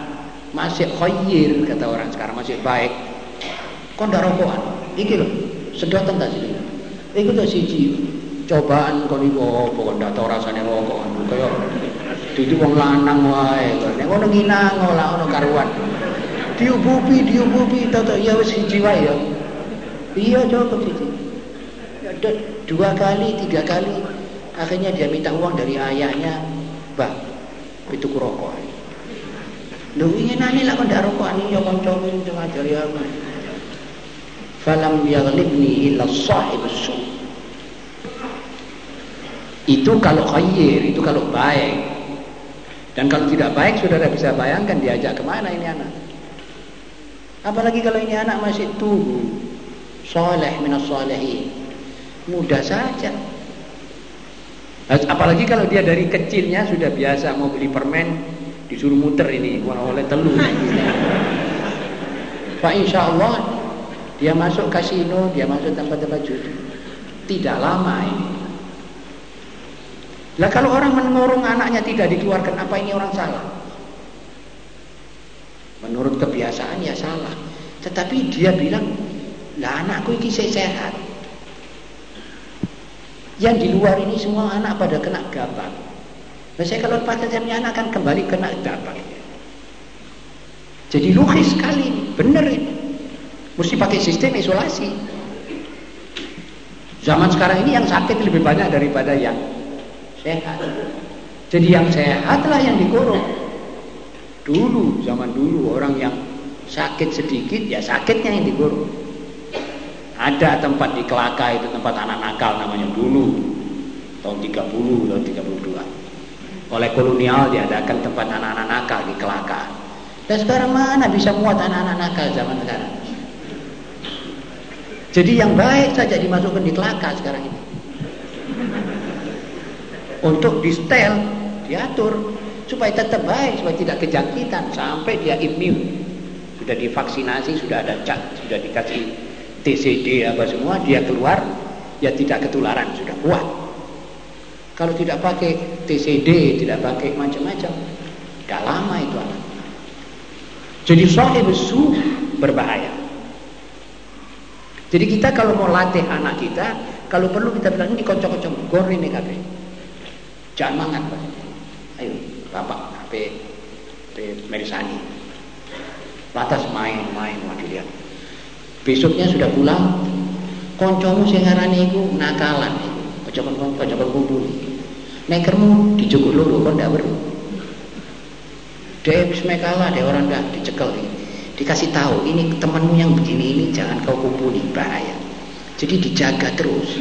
masih khoyir kata orang sekarang masih baik. Kau ndak rokokan? Iki loh, sedotan tak sih? Iku tuh siji cobaan kau niku apa kok ndak tau rasane rokokan kaya Dadi wong lanang wae. Nek ngono nginang ora ono karuan. Diubupi, diubupi toto ya wis siji wae ya. Iya cukup siji. Dua kali, tiga kali akhirnya dia minta uang dari ayahnya, "Bah, itu ku rokok." Lho ingin nani lah kok ndak rokok ani ya kancamu sing ngajari aku. Falam yaghlibni illa sahibus su. Itu kalau khair, itu kalau baik. Dan kalau tidak baik saudara bisa bayangkan diajak ke mana ini anak. Apalagi kalau ini anak masih tubuh. Soleh minas solehin. Mudah saja. Apalagi kalau dia dari kecilnya sudah biasa mau beli permen disuruh muter ini oleh telur. Pak insya Allah dia masuk kasino, dia masuk tempat-tempat judi. Tidak lama ini. Lah kalau orang mengurung anaknya tidak dikeluarkan, apa ini orang salah? Menurut kebiasaan ya salah. Tetapi dia bilang, lah anakku ini sehat. Yang di luar ini semua anak pada kena gabak. Nah, saya kalau pacarnya anak kan kembali kena gabak. Jadi logis sekali, benar ini. Mesti pakai sistem isolasi. Zaman sekarang ini yang sakit lebih banyak daripada yang sehat. Jadi yang sehatlah yang dikurung. Dulu, zaman dulu orang yang sakit sedikit ya sakitnya yang dikurung. Ada tempat di Kelaka itu tempat anak nakal namanya dulu tahun 30 tahun 32. Oleh kolonial diadakan tempat anak-anak nakal di Kelaka. Dan sekarang mana bisa muat anak-anak nakal zaman sekarang? Jadi yang baik saja dimasukkan di Kelaka sekarang ini untuk di setel diatur supaya tetap baik supaya tidak kejangkitan sampai dia imun sudah divaksinasi sudah ada cat sudah dikasih TCD apa semua dia keluar ya tidak ketularan sudah kuat kalau tidak pakai TCD tidak pakai macam-macam tidak lama itu anak jadi sahib su berbahaya jadi kita kalau mau latih anak kita kalau perlu kita bilang ini kocok-kocok gor ini Jangan mangan, Pak. Ayo, Bapak, HP, Merisani. Lantas main-main, mau dilihat. Besoknya sudah pulang, koncomu sing ngarani iku nakalan iku. Kocok kocok kumpul. Nekermu dijukuk loro kok ndak weruh. Dia habis kalah, dia orang dah dicekel. Dikasih tahu, ini temanmu yang begini ini jangan kau kumpuli, bahaya. Jadi dijaga terus.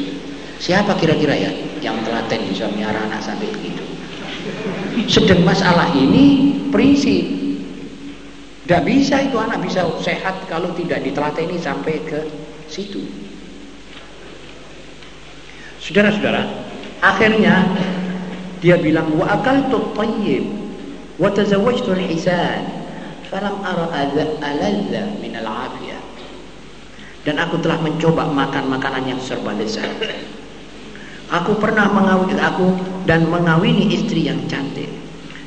Siapa kira-kira ya yang telaten bisa miara anak sampai begitu? Sedang masalah ini prinsip. Tidak bisa itu anak bisa sehat kalau tidak ditelateni sampai ke situ. Saudara-saudara, akhirnya dia bilang wa akaltu tayyib wa tazawwajtu al-hisan falam ara aladza min al-afiyah. Dan aku telah mencoba makan makanan yang serba lezat Aku pernah mengawini aku dan mengawini istri yang cantik.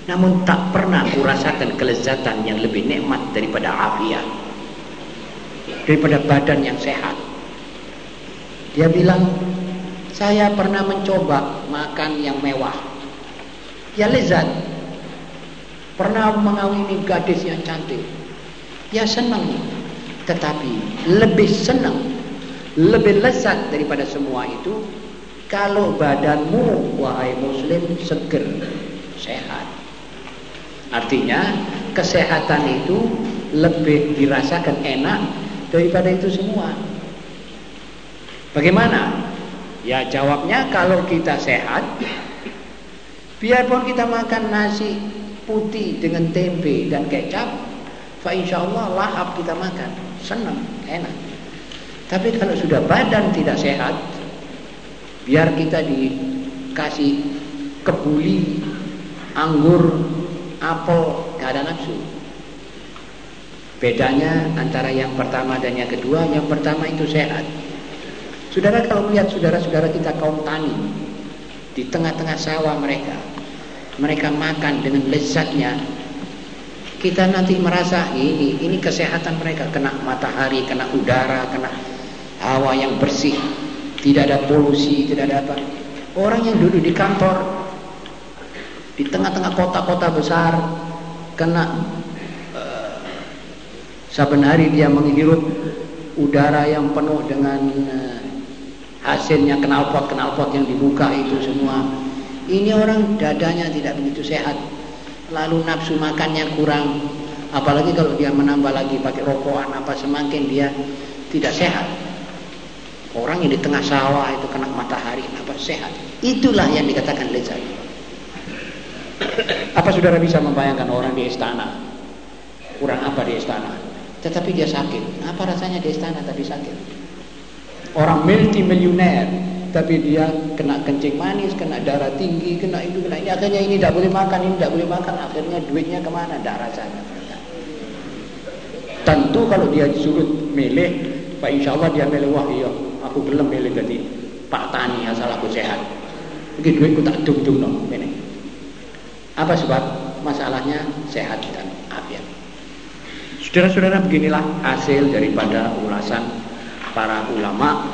Namun tak pernah kurasakan kelezatan yang lebih nikmat daripada afiat. Daripada badan yang sehat. Dia bilang, saya pernah mencoba makan yang mewah. Ya lezat. Pernah mengawini gadis yang cantik. Ya senang. Tetapi lebih senang, lebih lezat daripada semua itu kalau badanmu wahai muslim seger, sehat. Artinya kesehatan itu lebih dirasakan enak daripada itu semua. Bagaimana? Ya jawabnya kalau kita sehat, biarpun kita makan nasi putih dengan tempe dan kecap, fa insya Allah lahap kita makan, senang, enak. Tapi kalau sudah badan tidak sehat, biar kita dikasih kebuli anggur apel gak ada nafsu Bedanya antara yang pertama dan yang kedua, yang pertama itu sehat. Saudara kalau melihat saudara-saudara kita kaum tani di tengah-tengah sawah mereka, mereka makan dengan lezatnya. Kita nanti merasa ini, ini kesehatan mereka kena matahari, kena udara, kena hawa yang bersih, tidak ada polusi, tidak ada apa. Orang yang duduk di kantor di tengah-tengah kota-kota besar kena Saben hari dia menghirup udara yang penuh dengan uh, hasilnya knalpot-knalpot yang dibuka itu semua. Ini orang dadanya tidak begitu sehat. Lalu nafsu makannya kurang. Apalagi kalau dia menambah lagi pakai rokokan apa semakin dia tidak sehat. Orang yang di tengah sawah itu kena matahari apa sehat. Itulah yang dikatakan lezat. Apa saudara bisa membayangkan orang di istana? Kurang apa di istana? tetapi dia sakit. Apa rasanya di istana tapi sakit? Orang multi miliuner tapi dia kena kencing manis, kena darah tinggi, kena itu, kena ini. Akhirnya ini tidak boleh makan, ini tidak boleh makan. Akhirnya duitnya ke mana? Tidak rasanya. Tentu kalau dia disuruh milih, Pak Insya Allah dia milih wah iya, aku belum milih jadi Pak Tani asal aku sehat. Begitu duitku tak dung-dung. Ini. Apa sebab? Masalahnya sehat dan afiat. Saudara-saudara beginilah hasil daripada ulasan para ulama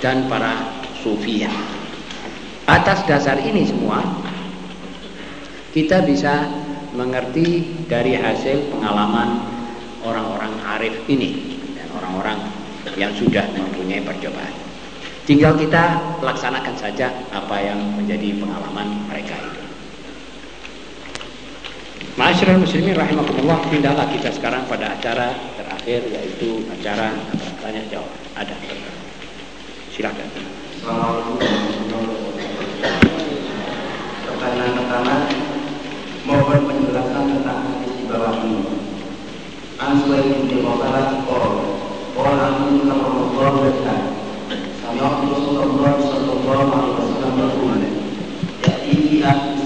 dan para sufiah. Atas dasar ini semua kita bisa mengerti dari hasil pengalaman orang-orang arif ini dan orang-orang yang sudah mempunyai percobaan. Tinggal kita laksanakan saja apa yang menjadi pengalaman mereka itu. Masyarakat muslimin rahimakumullah pindahlah kita sekarang pada acara terakhir yaitu acara tanya jawab. Ada. Silakan. Pertanyaan pertama mohon penjelasan tentang hadis di bawah ini. An Suhaib bin Mubarak qol qala Nabi sallallahu alaihi wasallam Sami'tu Rasulullah sallallahu alaihi wasallam yaqul Ya'ti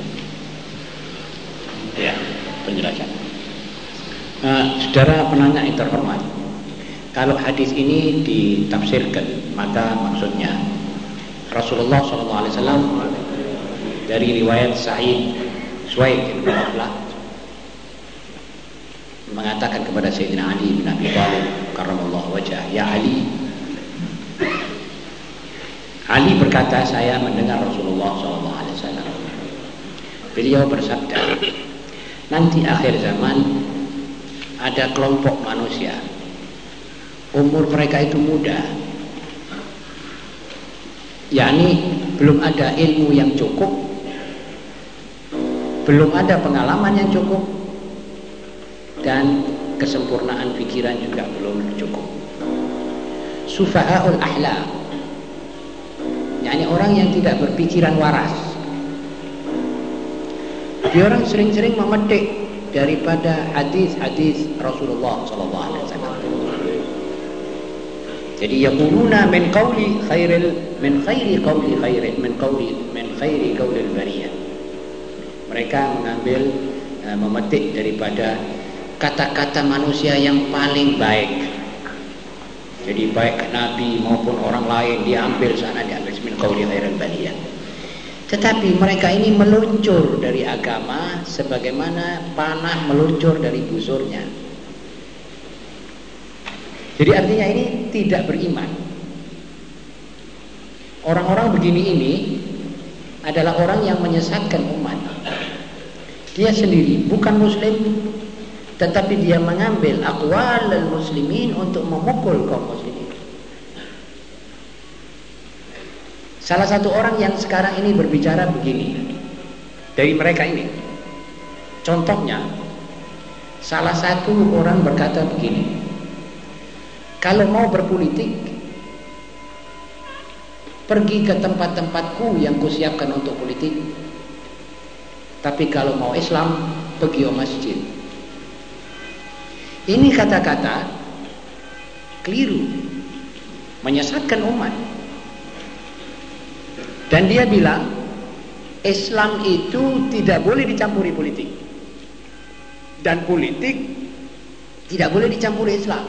Penjelasan. Nah, saudara penanya yang terhormat, kalau hadis ini ditafsirkan, maka maksudnya Rasulullah SAW dari riwayat Sa'id Suwaid bin mengatakan kepada Sayyidina Ali bin Abi Thalib karramallahu wajah, "Ya Ali, Ali berkata, saya mendengar Rasulullah SAW. Beliau bersabda, nanti akhir zaman ada kelompok manusia. Umur mereka itu muda. Yakni belum ada ilmu yang cukup. Belum ada pengalaman yang cukup. Dan kesempurnaan pikiran juga belum cukup. Sufa'aul ahla yakni orang yang tidak berpikiran waras dia orang sering-sering memetik daripada hadis-hadis Rasulullah sallallahu alaihi wasallam. Jadi yaquluna min qawli khairil min khairi qawli khairin min qawli min khairi qawlil bariyah. Mereka mengambil uh, memetik daripada kata-kata manusia yang paling baik. Jadi baik Nabi maupun orang lain diambil sana diambil min qawli khairil bariyah. Tetapi mereka ini meluncur dari agama sebagaimana panah meluncur dari busurnya. Jadi artinya ini tidak beriman. Orang-orang begini ini adalah orang yang menyesatkan umat. Dia sendiri bukan muslim tetapi dia mengambil akwal muslimin untuk memukul kaum muslimin. Salah satu orang yang sekarang ini berbicara begini dari mereka ini. Contohnya, salah satu orang berkata begini, Kalau mau berpolitik, pergi ke tempat-tempatku yang kusiapkan untuk politik. Tapi kalau mau Islam, pergi ke masjid. Ini kata-kata keliru, menyesatkan umat. Dan dia bilang, Islam itu tidak boleh dicampuri politik. Dan politik tidak boleh dicampuri Islam.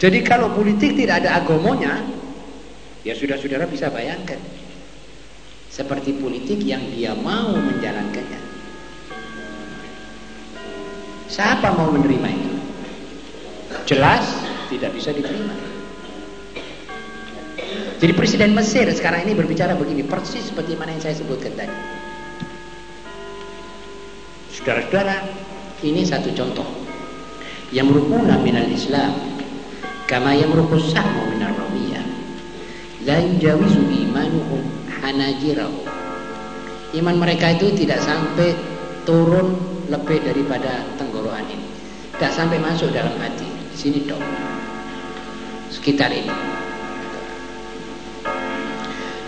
Jadi kalau politik tidak ada agamanya, ya sudah saudara bisa bayangkan. Seperti politik yang dia mau menjalankannya. Siapa mau menerima itu? Jelas tidak bisa diterima. Jadi Presiden Mesir sekarang ini berbicara begini, persis seperti mana yang saya sebutkan tadi. Saudara-saudara, ini satu contoh. Yang merukuna minal Islam kama yamruqu sahmu min ar-ramiyah la yujawizu imanuhum hanajirahum iman mereka itu tidak sampai turun lebih daripada tenggorokan ini. Tidak sampai masuk dalam hati. Di sini dong sekitar ini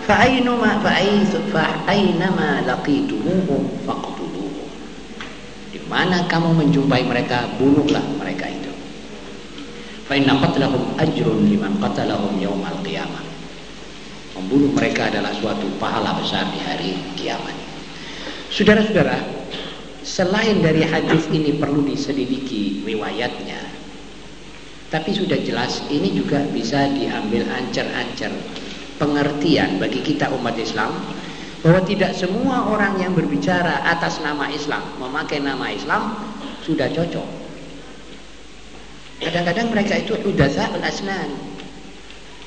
fa'ainuma fa'ainama laqitumuhum faqtuluhum di mana kamu menjumpai mereka bunuhlah mereka itu. Fa inna qatlahum ajrun liman qatalahum yaumal qiyamah. Membunuh mereka adalah suatu pahala besar di hari kiamat. Saudara-saudara selain dari hadis ini perlu diselidiki riwayatnya. Tapi sudah jelas ini juga bisa diambil ancer-ancer pengertian bagi kita umat Islam bahwa tidak semua orang yang berbicara atas nama Islam memakai nama Islam sudah cocok Kadang-kadang mereka itu al asnan.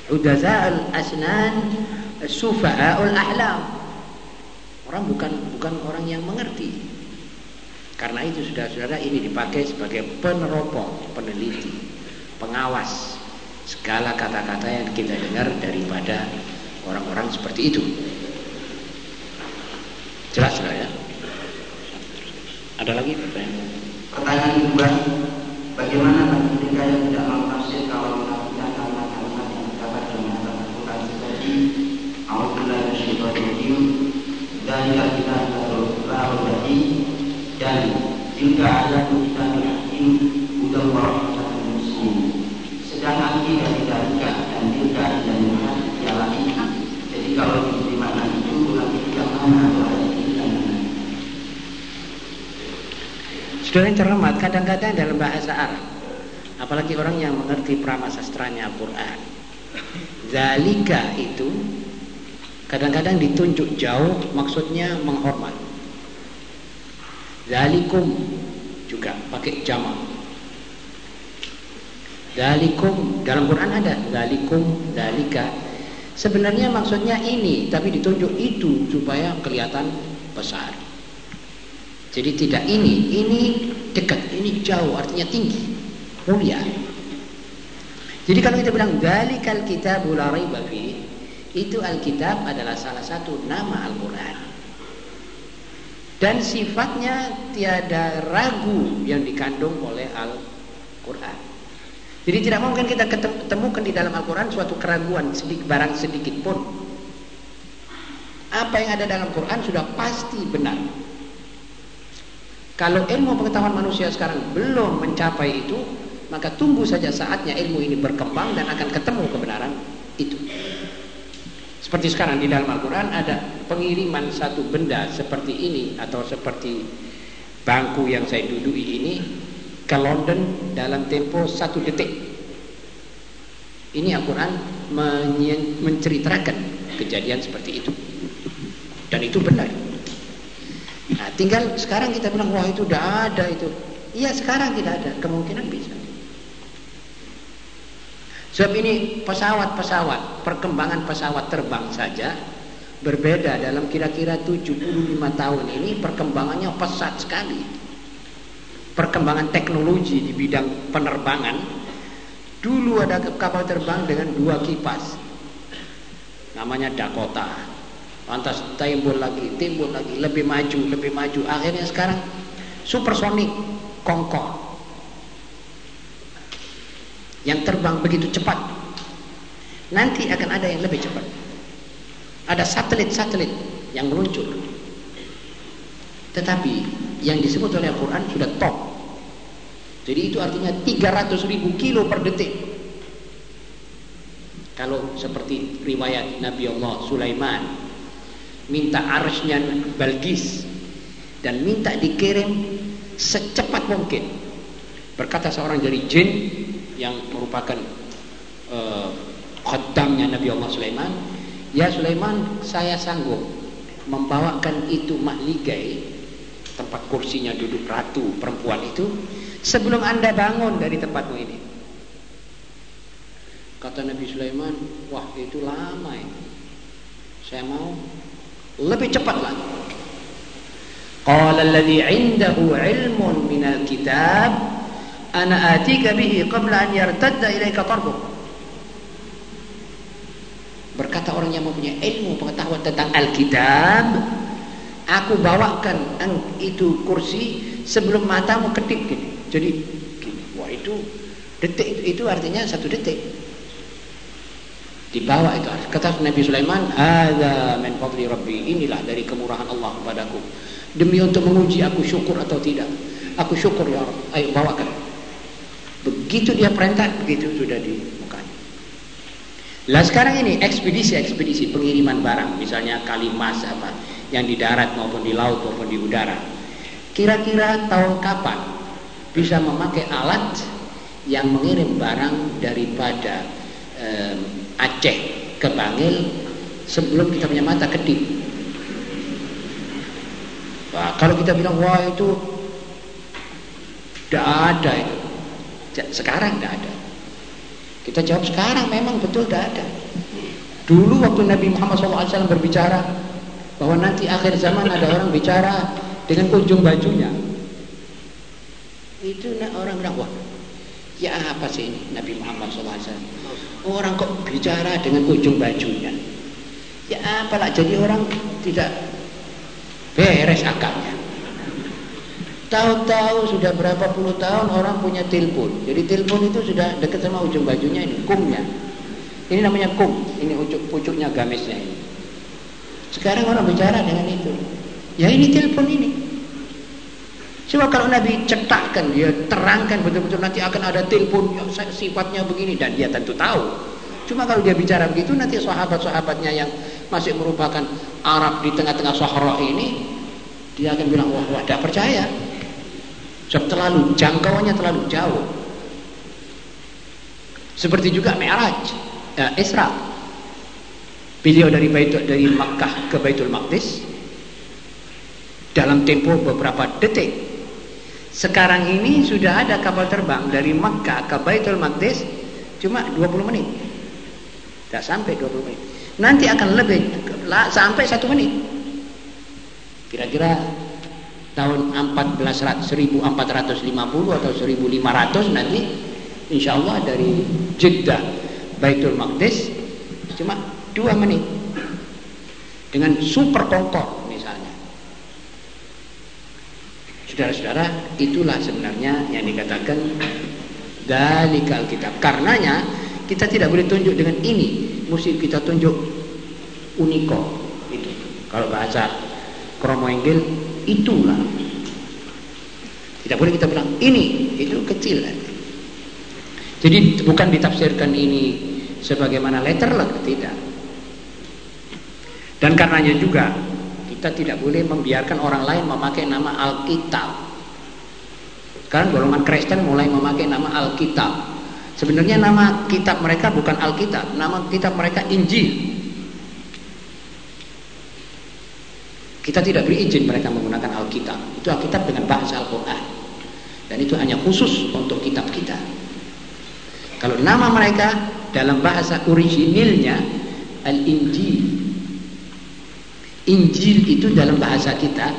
al asnan sufa'ul ahlam. Orang bukan bukan orang yang mengerti. Karena itu saudara-saudara ini dipakai sebagai peneropong, peneliti, pengawas segala kata-kata yang kita dengar daripada orang-orang seperti itu. Jelas ya? Ada lagi pertanyaan? Pertanyaan kedua, Bagaimana bagi mereka yang tidak mau tafsir kalau mengatakan kalimat-kalimat yang terdapat dalam Al-Quran seperti Rasulullah dan kita Rahul dan jika ada tulisan hakim udah satu muslim sedang arti dari dalika dan jika dan jalan jadi kalau diterima itu nanti tidak mana atau Saudara yang terhormat, kadang-kadang dalam bahasa Arab, apalagi orang yang mengerti pramasastranya Al-Quran, Zalika itu kadang-kadang ditunjuk jauh, maksudnya menghormat. Zalikum juga pakai jamak. Zalikum dalam Quran ada zalikum, zalika. Sebenarnya maksudnya ini, tapi ditunjuk itu supaya kelihatan besar. Jadi tidak ini, ini dekat, ini jauh, artinya tinggi, mulia. Jadi kalau kita bilang dalikal kitabul la raiba itu Alkitab adalah salah satu nama Al-Qur'an. Dan sifatnya tiada ragu yang dikandung oleh Al-Qur'an. Jadi tidak mungkin kita ketemukan di dalam Al-Quran suatu keraguan sedikit barang sedikit pun. Apa yang ada dalam Quran sudah pasti benar. Kalau ilmu pengetahuan manusia sekarang belum mencapai itu, maka tunggu saja saatnya ilmu ini berkembang dan akan ketemu kebenaran itu. Seperti sekarang di dalam Al-Quran ada pengiriman satu benda seperti ini atau seperti bangku yang saya duduki ini ke London dalam tempo satu detik. Ini Al-Quran menceritakan kejadian seperti itu. Dan itu benar. Nah, tinggal sekarang kita bilang wah itu udah ada itu. Iya sekarang tidak ada, kemungkinan bisa. Sebab ini pesawat-pesawat, perkembangan pesawat terbang saja berbeda dalam kira-kira 75 tahun ini perkembangannya pesat sekali. Perkembangan teknologi di bidang penerbangan dulu ada kapal terbang dengan dua kipas namanya Dakota lantas timbul lagi timbul lagi lebih maju lebih maju akhirnya sekarang supersonik Concorde yang terbang begitu cepat. Nanti akan ada yang lebih cepat. Ada satelit-satelit yang meluncur. Tetapi yang disebut oleh Al-Quran sudah top. Jadi itu artinya 300 ribu kilo per detik. Kalau seperti riwayat Nabi Allah Sulaiman minta arsnya Balgis dan minta dikirim secepat mungkin. Berkata seorang dari jin yang merupakan uh, khaddamnya Nabi Allah Sulaiman, "Ya Sulaiman, saya sanggup membawakan itu mahligai tempat kursinya duduk ratu perempuan itu sebelum Anda bangun dari tempatmu ini." Kata Nabi Sulaiman, "Wah, itu lama ini. Saya mau lebih cepat lagi." Qala alladhi 'indahu 'ilmun minal kitab ana atika bihi qabla an yartadda ilaika tarbuk. Berkata orang yang mempunyai ilmu pengetahuan tentang Alkitab aku bawakan itu kursi sebelum matamu kedip gini. Jadi gini. Wah itu detik itu artinya satu detik dibawa itu kata Nabi Sulaiman ada min fadli rabbi. Inilah dari kemurahan Allah kepadaku. Demi untuk menguji aku syukur atau tidak. Aku syukur ya Allah ayo bawakan. Begitu dia perintah, begitu sudah di mukanya. Lah sekarang ini ekspedisi-ekspedisi pengiriman barang, misalnya kalimas apa, yang di darat maupun di laut maupun di udara. Kira-kira tahun kapan bisa memakai alat yang mengirim barang daripada Aceh ke Bangil sebelum kita punya mata kedip. Wah, kalau kita bilang wah itu tidak ada itu sekarang tidak ada. Kita jawab sekarang memang betul tidak ada. Dulu waktu Nabi Muhammad SAW berbicara bahwa nanti akhir zaman ada orang bicara dengan ujung bajunya. Itu orang bilang, wah ya apa sih ini Nabi Muhammad SAW? Orang kok bicara dengan ujung bajunya? Ya apalah jadi orang tidak beres akalnya. Tahu-tahu sudah berapa puluh tahun orang punya telepon. Jadi telepon itu sudah dekat sama ujung bajunya ini, kumnya. Ini namanya kum. Ini ucuk pucuknya gamisnya ini. Sekarang orang bicara dengan itu. Ya ini telepon ini. Coba kalau Nabi cetakkan, dia terangkan betul-betul nanti akan ada telepon yang sifatnya begini dan dia tentu tahu. Cuma kalau dia bicara begitu nanti sahabat-sahabatnya yang masih merupakan Arab di tengah-tengah Sahara ini dia akan bilang wah wah tidak percaya Sebab terlalu jangkauannya terlalu jauh. Seperti juga Mi'raj, ya, Isra. Beliau dari Baitul dari Makkah ke Baitul Maqdis dalam tempo beberapa detik. Sekarang ini sudah ada kapal terbang dari Makkah ke Baitul Maqdis cuma 20 menit. Tidak sampai 20 menit. Nanti akan lebih sampai satu menit. Kira-kira tahun 1400, 1450 atau 1500 nanti insya Allah dari Jeddah Baitul Maqdis cuma dua menit dengan super kongkor misalnya saudara-saudara itulah sebenarnya yang dikatakan dalikal kitab. Karenanya kita tidak boleh tunjuk dengan ini. Mesti kita tunjuk uniko itu. Kalau bahasa kromo itulah. Tidak boleh kita bilang ini itu kecil. Jadi bukan ditafsirkan ini sebagaimana letterlock tidak. Dan karenanya juga kita tidak boleh membiarkan orang lain memakai nama Alkitab sekarang golongan Kristen mulai memakai nama Alkitab sebenarnya nama kitab mereka bukan Alkitab nama kitab mereka Injil Kita tidak beri izin mereka menggunakan Alkitab. Itu Alkitab dengan bahasa Al-Quran. Dan itu hanya khusus untuk kitab kita. Kalau nama mereka dalam bahasa originilnya Al-Injil. Injil itu dalam bahasa kita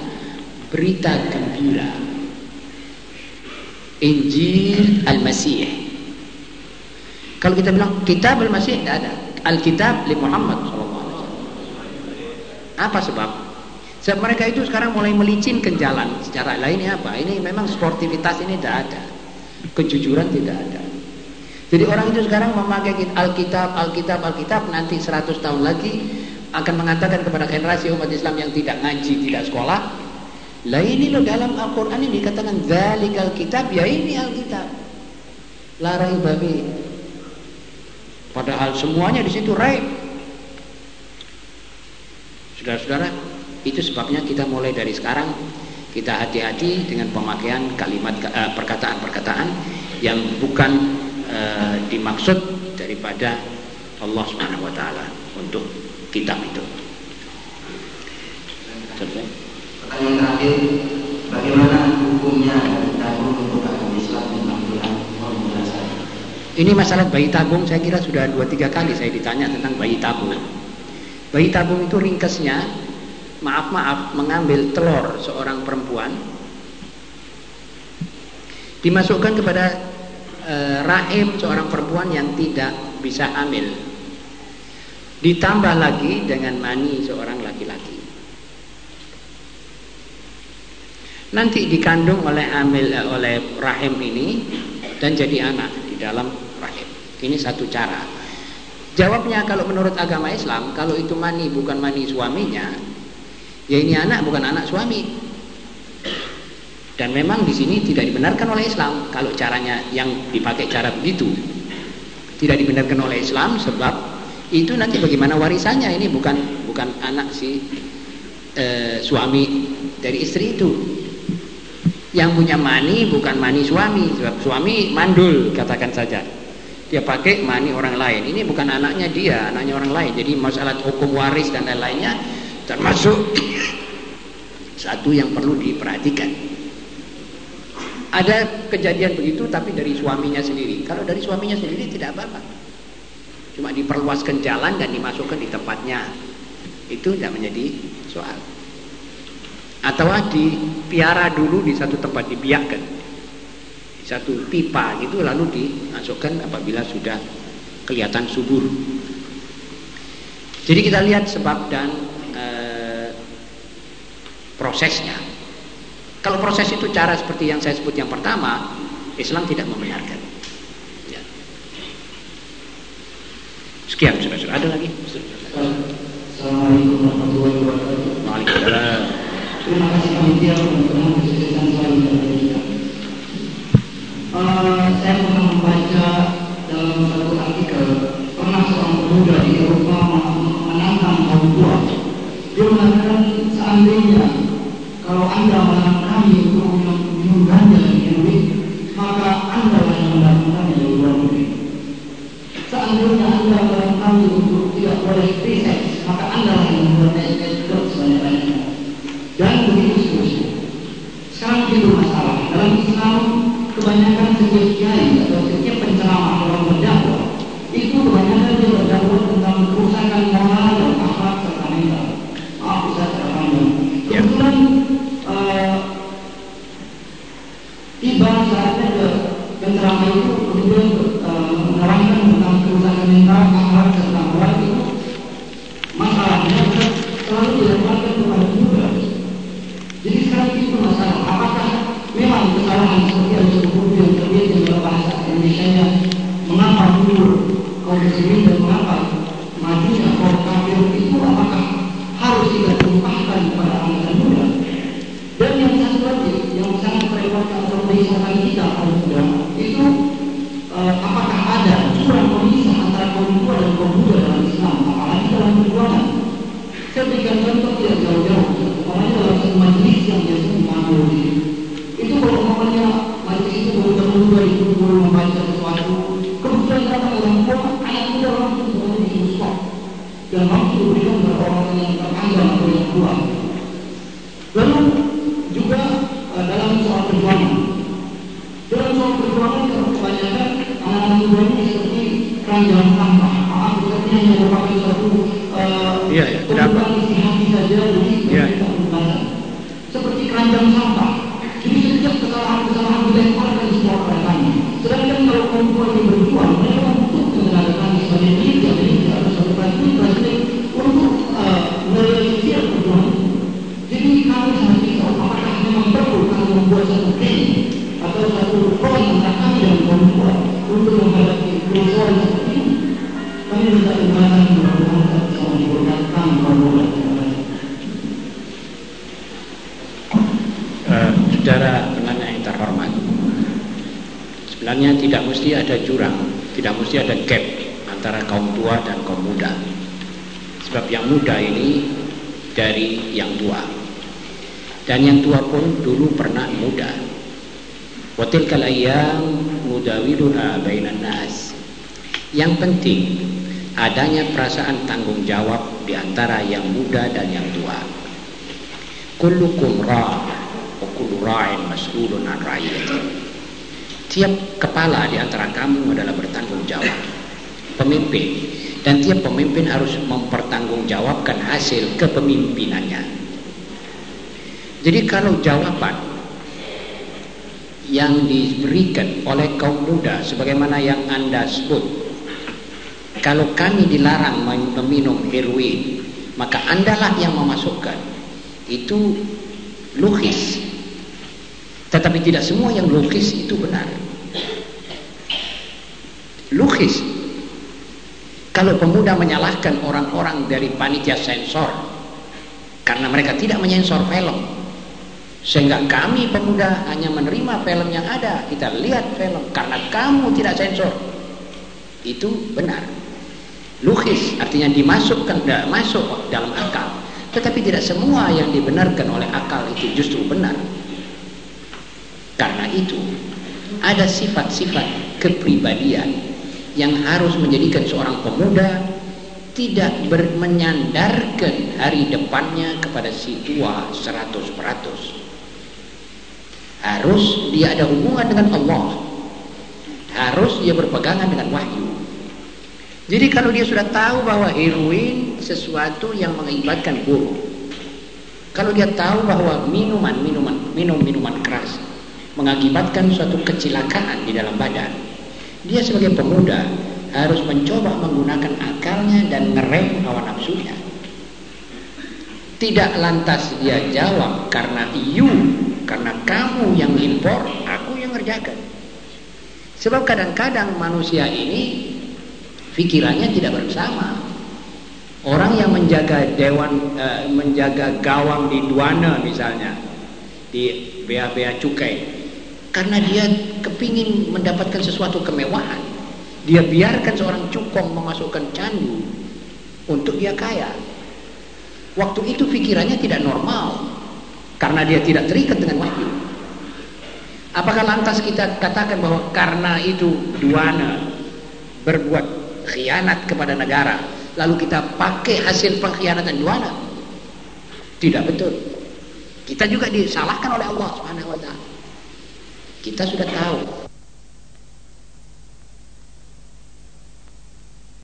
berita gembira. Injil Al-Masih. Kalau kita bilang kitab Al-Masih tidak ada. Alkitab li Muhammad. Apa sebab? Sebab mereka itu sekarang mulai melicinkan jalan secara lainnya apa? Ini memang sportivitas ini tidak ada. Kejujuran tidak ada. Jadi orang itu sekarang memakai Alkitab, Alkitab, Alkitab nanti 100 tahun lagi akan mengatakan kepada generasi umat Islam yang tidak ngaji, tidak sekolah, lah ini loh dalam Al-Quran ini dikatakan Zalikal kitab, ya ini Alkitab. Larai babi. Padahal semuanya di situ raib. Saudara-saudara, itu sebabnya kita mulai dari sekarang kita hati-hati dengan pemakaian kalimat eh, perkataan-perkataan yang bukan uh, dimaksud daripada Allah Subhanahu wa taala untuk kitab itu. Pertanyaan terakhir, bagaimana hukumnya tabung untuk agama Islam tentang Quran Ini masalah bayi tabung saya kira sudah dua tiga kali saya ditanya tentang bayi tabung. Bayi tabung itu ringkasnya maaf maaf mengambil telur seorang perempuan dimasukkan kepada e, rahim seorang perempuan yang tidak bisa hamil ditambah lagi dengan mani seorang laki-laki. Nanti dikandung oleh hamil eh, oleh rahim ini dan jadi anak di dalam rahim. Ini satu cara. Jawabnya kalau menurut agama Islam kalau itu mani bukan mani suaminya ya ini anak bukan anak suami. Dan memang di sini tidak dibenarkan oleh Islam kalau caranya yang dipakai cara begitu. Tidak dibenarkan oleh Islam sebab itu nanti bagaimana warisannya ini bukan bukan anak si e, suami dari istri itu. Yang punya mani bukan mani suami, sebab suami mandul katakan saja. Dia pakai mani orang lain. Ini bukan anaknya dia, anaknya orang lain. Jadi masalah hukum waris dan lain-lainnya termasuk satu yang perlu diperhatikan. Ada kejadian begitu tapi dari suaminya sendiri. Kalau dari suaminya sendiri tidak apa-apa. Cuma diperluaskan jalan dan dimasukkan di tempatnya. Itu tidak menjadi soal. Atau dipiara dulu di satu tempat dibiarkan. Di satu pipa gitu lalu dimasukkan apabila sudah kelihatan subur. Jadi kita lihat sebab dan e, prosesnya. Kalau proses itu cara seperti yang saya sebut yang pertama, Islam tidak membenarkan. Ya. Sekian sudah sudah ada lagi. Assalamualaikum warahmatullahi wabarakatuh. Waalaikumsalam. Terima kasih panitia teman-teman kesehatan selalu kita. Uh, saya pernah membaca dalam satu artikel pernah seorang pemuda di Eropa Yang penting adanya perasaan tanggung jawab di antara yang muda dan yang tua. Kullukum ra' wa ra'in mas'ulun an. Tiap kepala di antara kamu adalah bertanggung jawab. Pemimpin dan tiap pemimpin harus mempertanggungjawabkan hasil kepemimpinannya. Jadi kalau jawaban yang diberikan oleh kaum muda sebagaimana yang Anda sebut kalau kami dilarang meminum heroin maka andalah yang memasukkan itu logis tetapi tidak semua yang logis itu benar. Logis. Kalau pemuda menyalahkan orang-orang dari panitia sensor karena mereka tidak menyensor film. Sehingga kami pemuda hanya menerima film yang ada. Kita lihat film karena kamu tidak sensor. Itu benar. Logis artinya dimasukkan tidak masuk dalam akal. Tetapi tidak semua yang dibenarkan oleh akal itu justru benar. Karena itu ada sifat-sifat kepribadian yang harus menjadikan seorang pemuda tidak menyandarkan hari depannya kepada si tua 100%. Harus dia ada hubungan dengan Allah. Harus dia berpegangan dengan wahyu. Jadi kalau dia sudah tahu bahwa heroin sesuatu yang mengakibatkan buruk. Kalau dia tahu bahwa minuman, minuman, minum minuman keras mengakibatkan suatu kecelakaan di dalam badan dia sebagai pemuda harus mencoba menggunakan akalnya dan ngerem hawa nafsunya tidak lantas dia jawab karena you karena kamu yang impor aku yang ngerjakan sebab kadang-kadang manusia ini pikirannya tidak bersama. Orang yang menjaga dewan uh, menjaga gawang di duana misalnya di bea-bea cukai karena dia kepingin mendapatkan sesuatu kemewahan. Dia biarkan seorang cukong memasukkan candu untuk dia kaya. Waktu itu pikirannya tidak normal karena dia tidak terikat dengan wahyu. Apakah lantas kita katakan bahwa karena itu duana berbuat khianat kepada negara. Lalu kita pakai hasil pengkhianatan duana tidak betul. Kita juga disalahkan oleh Allah Subhanahu wa taala. Kita sudah tahu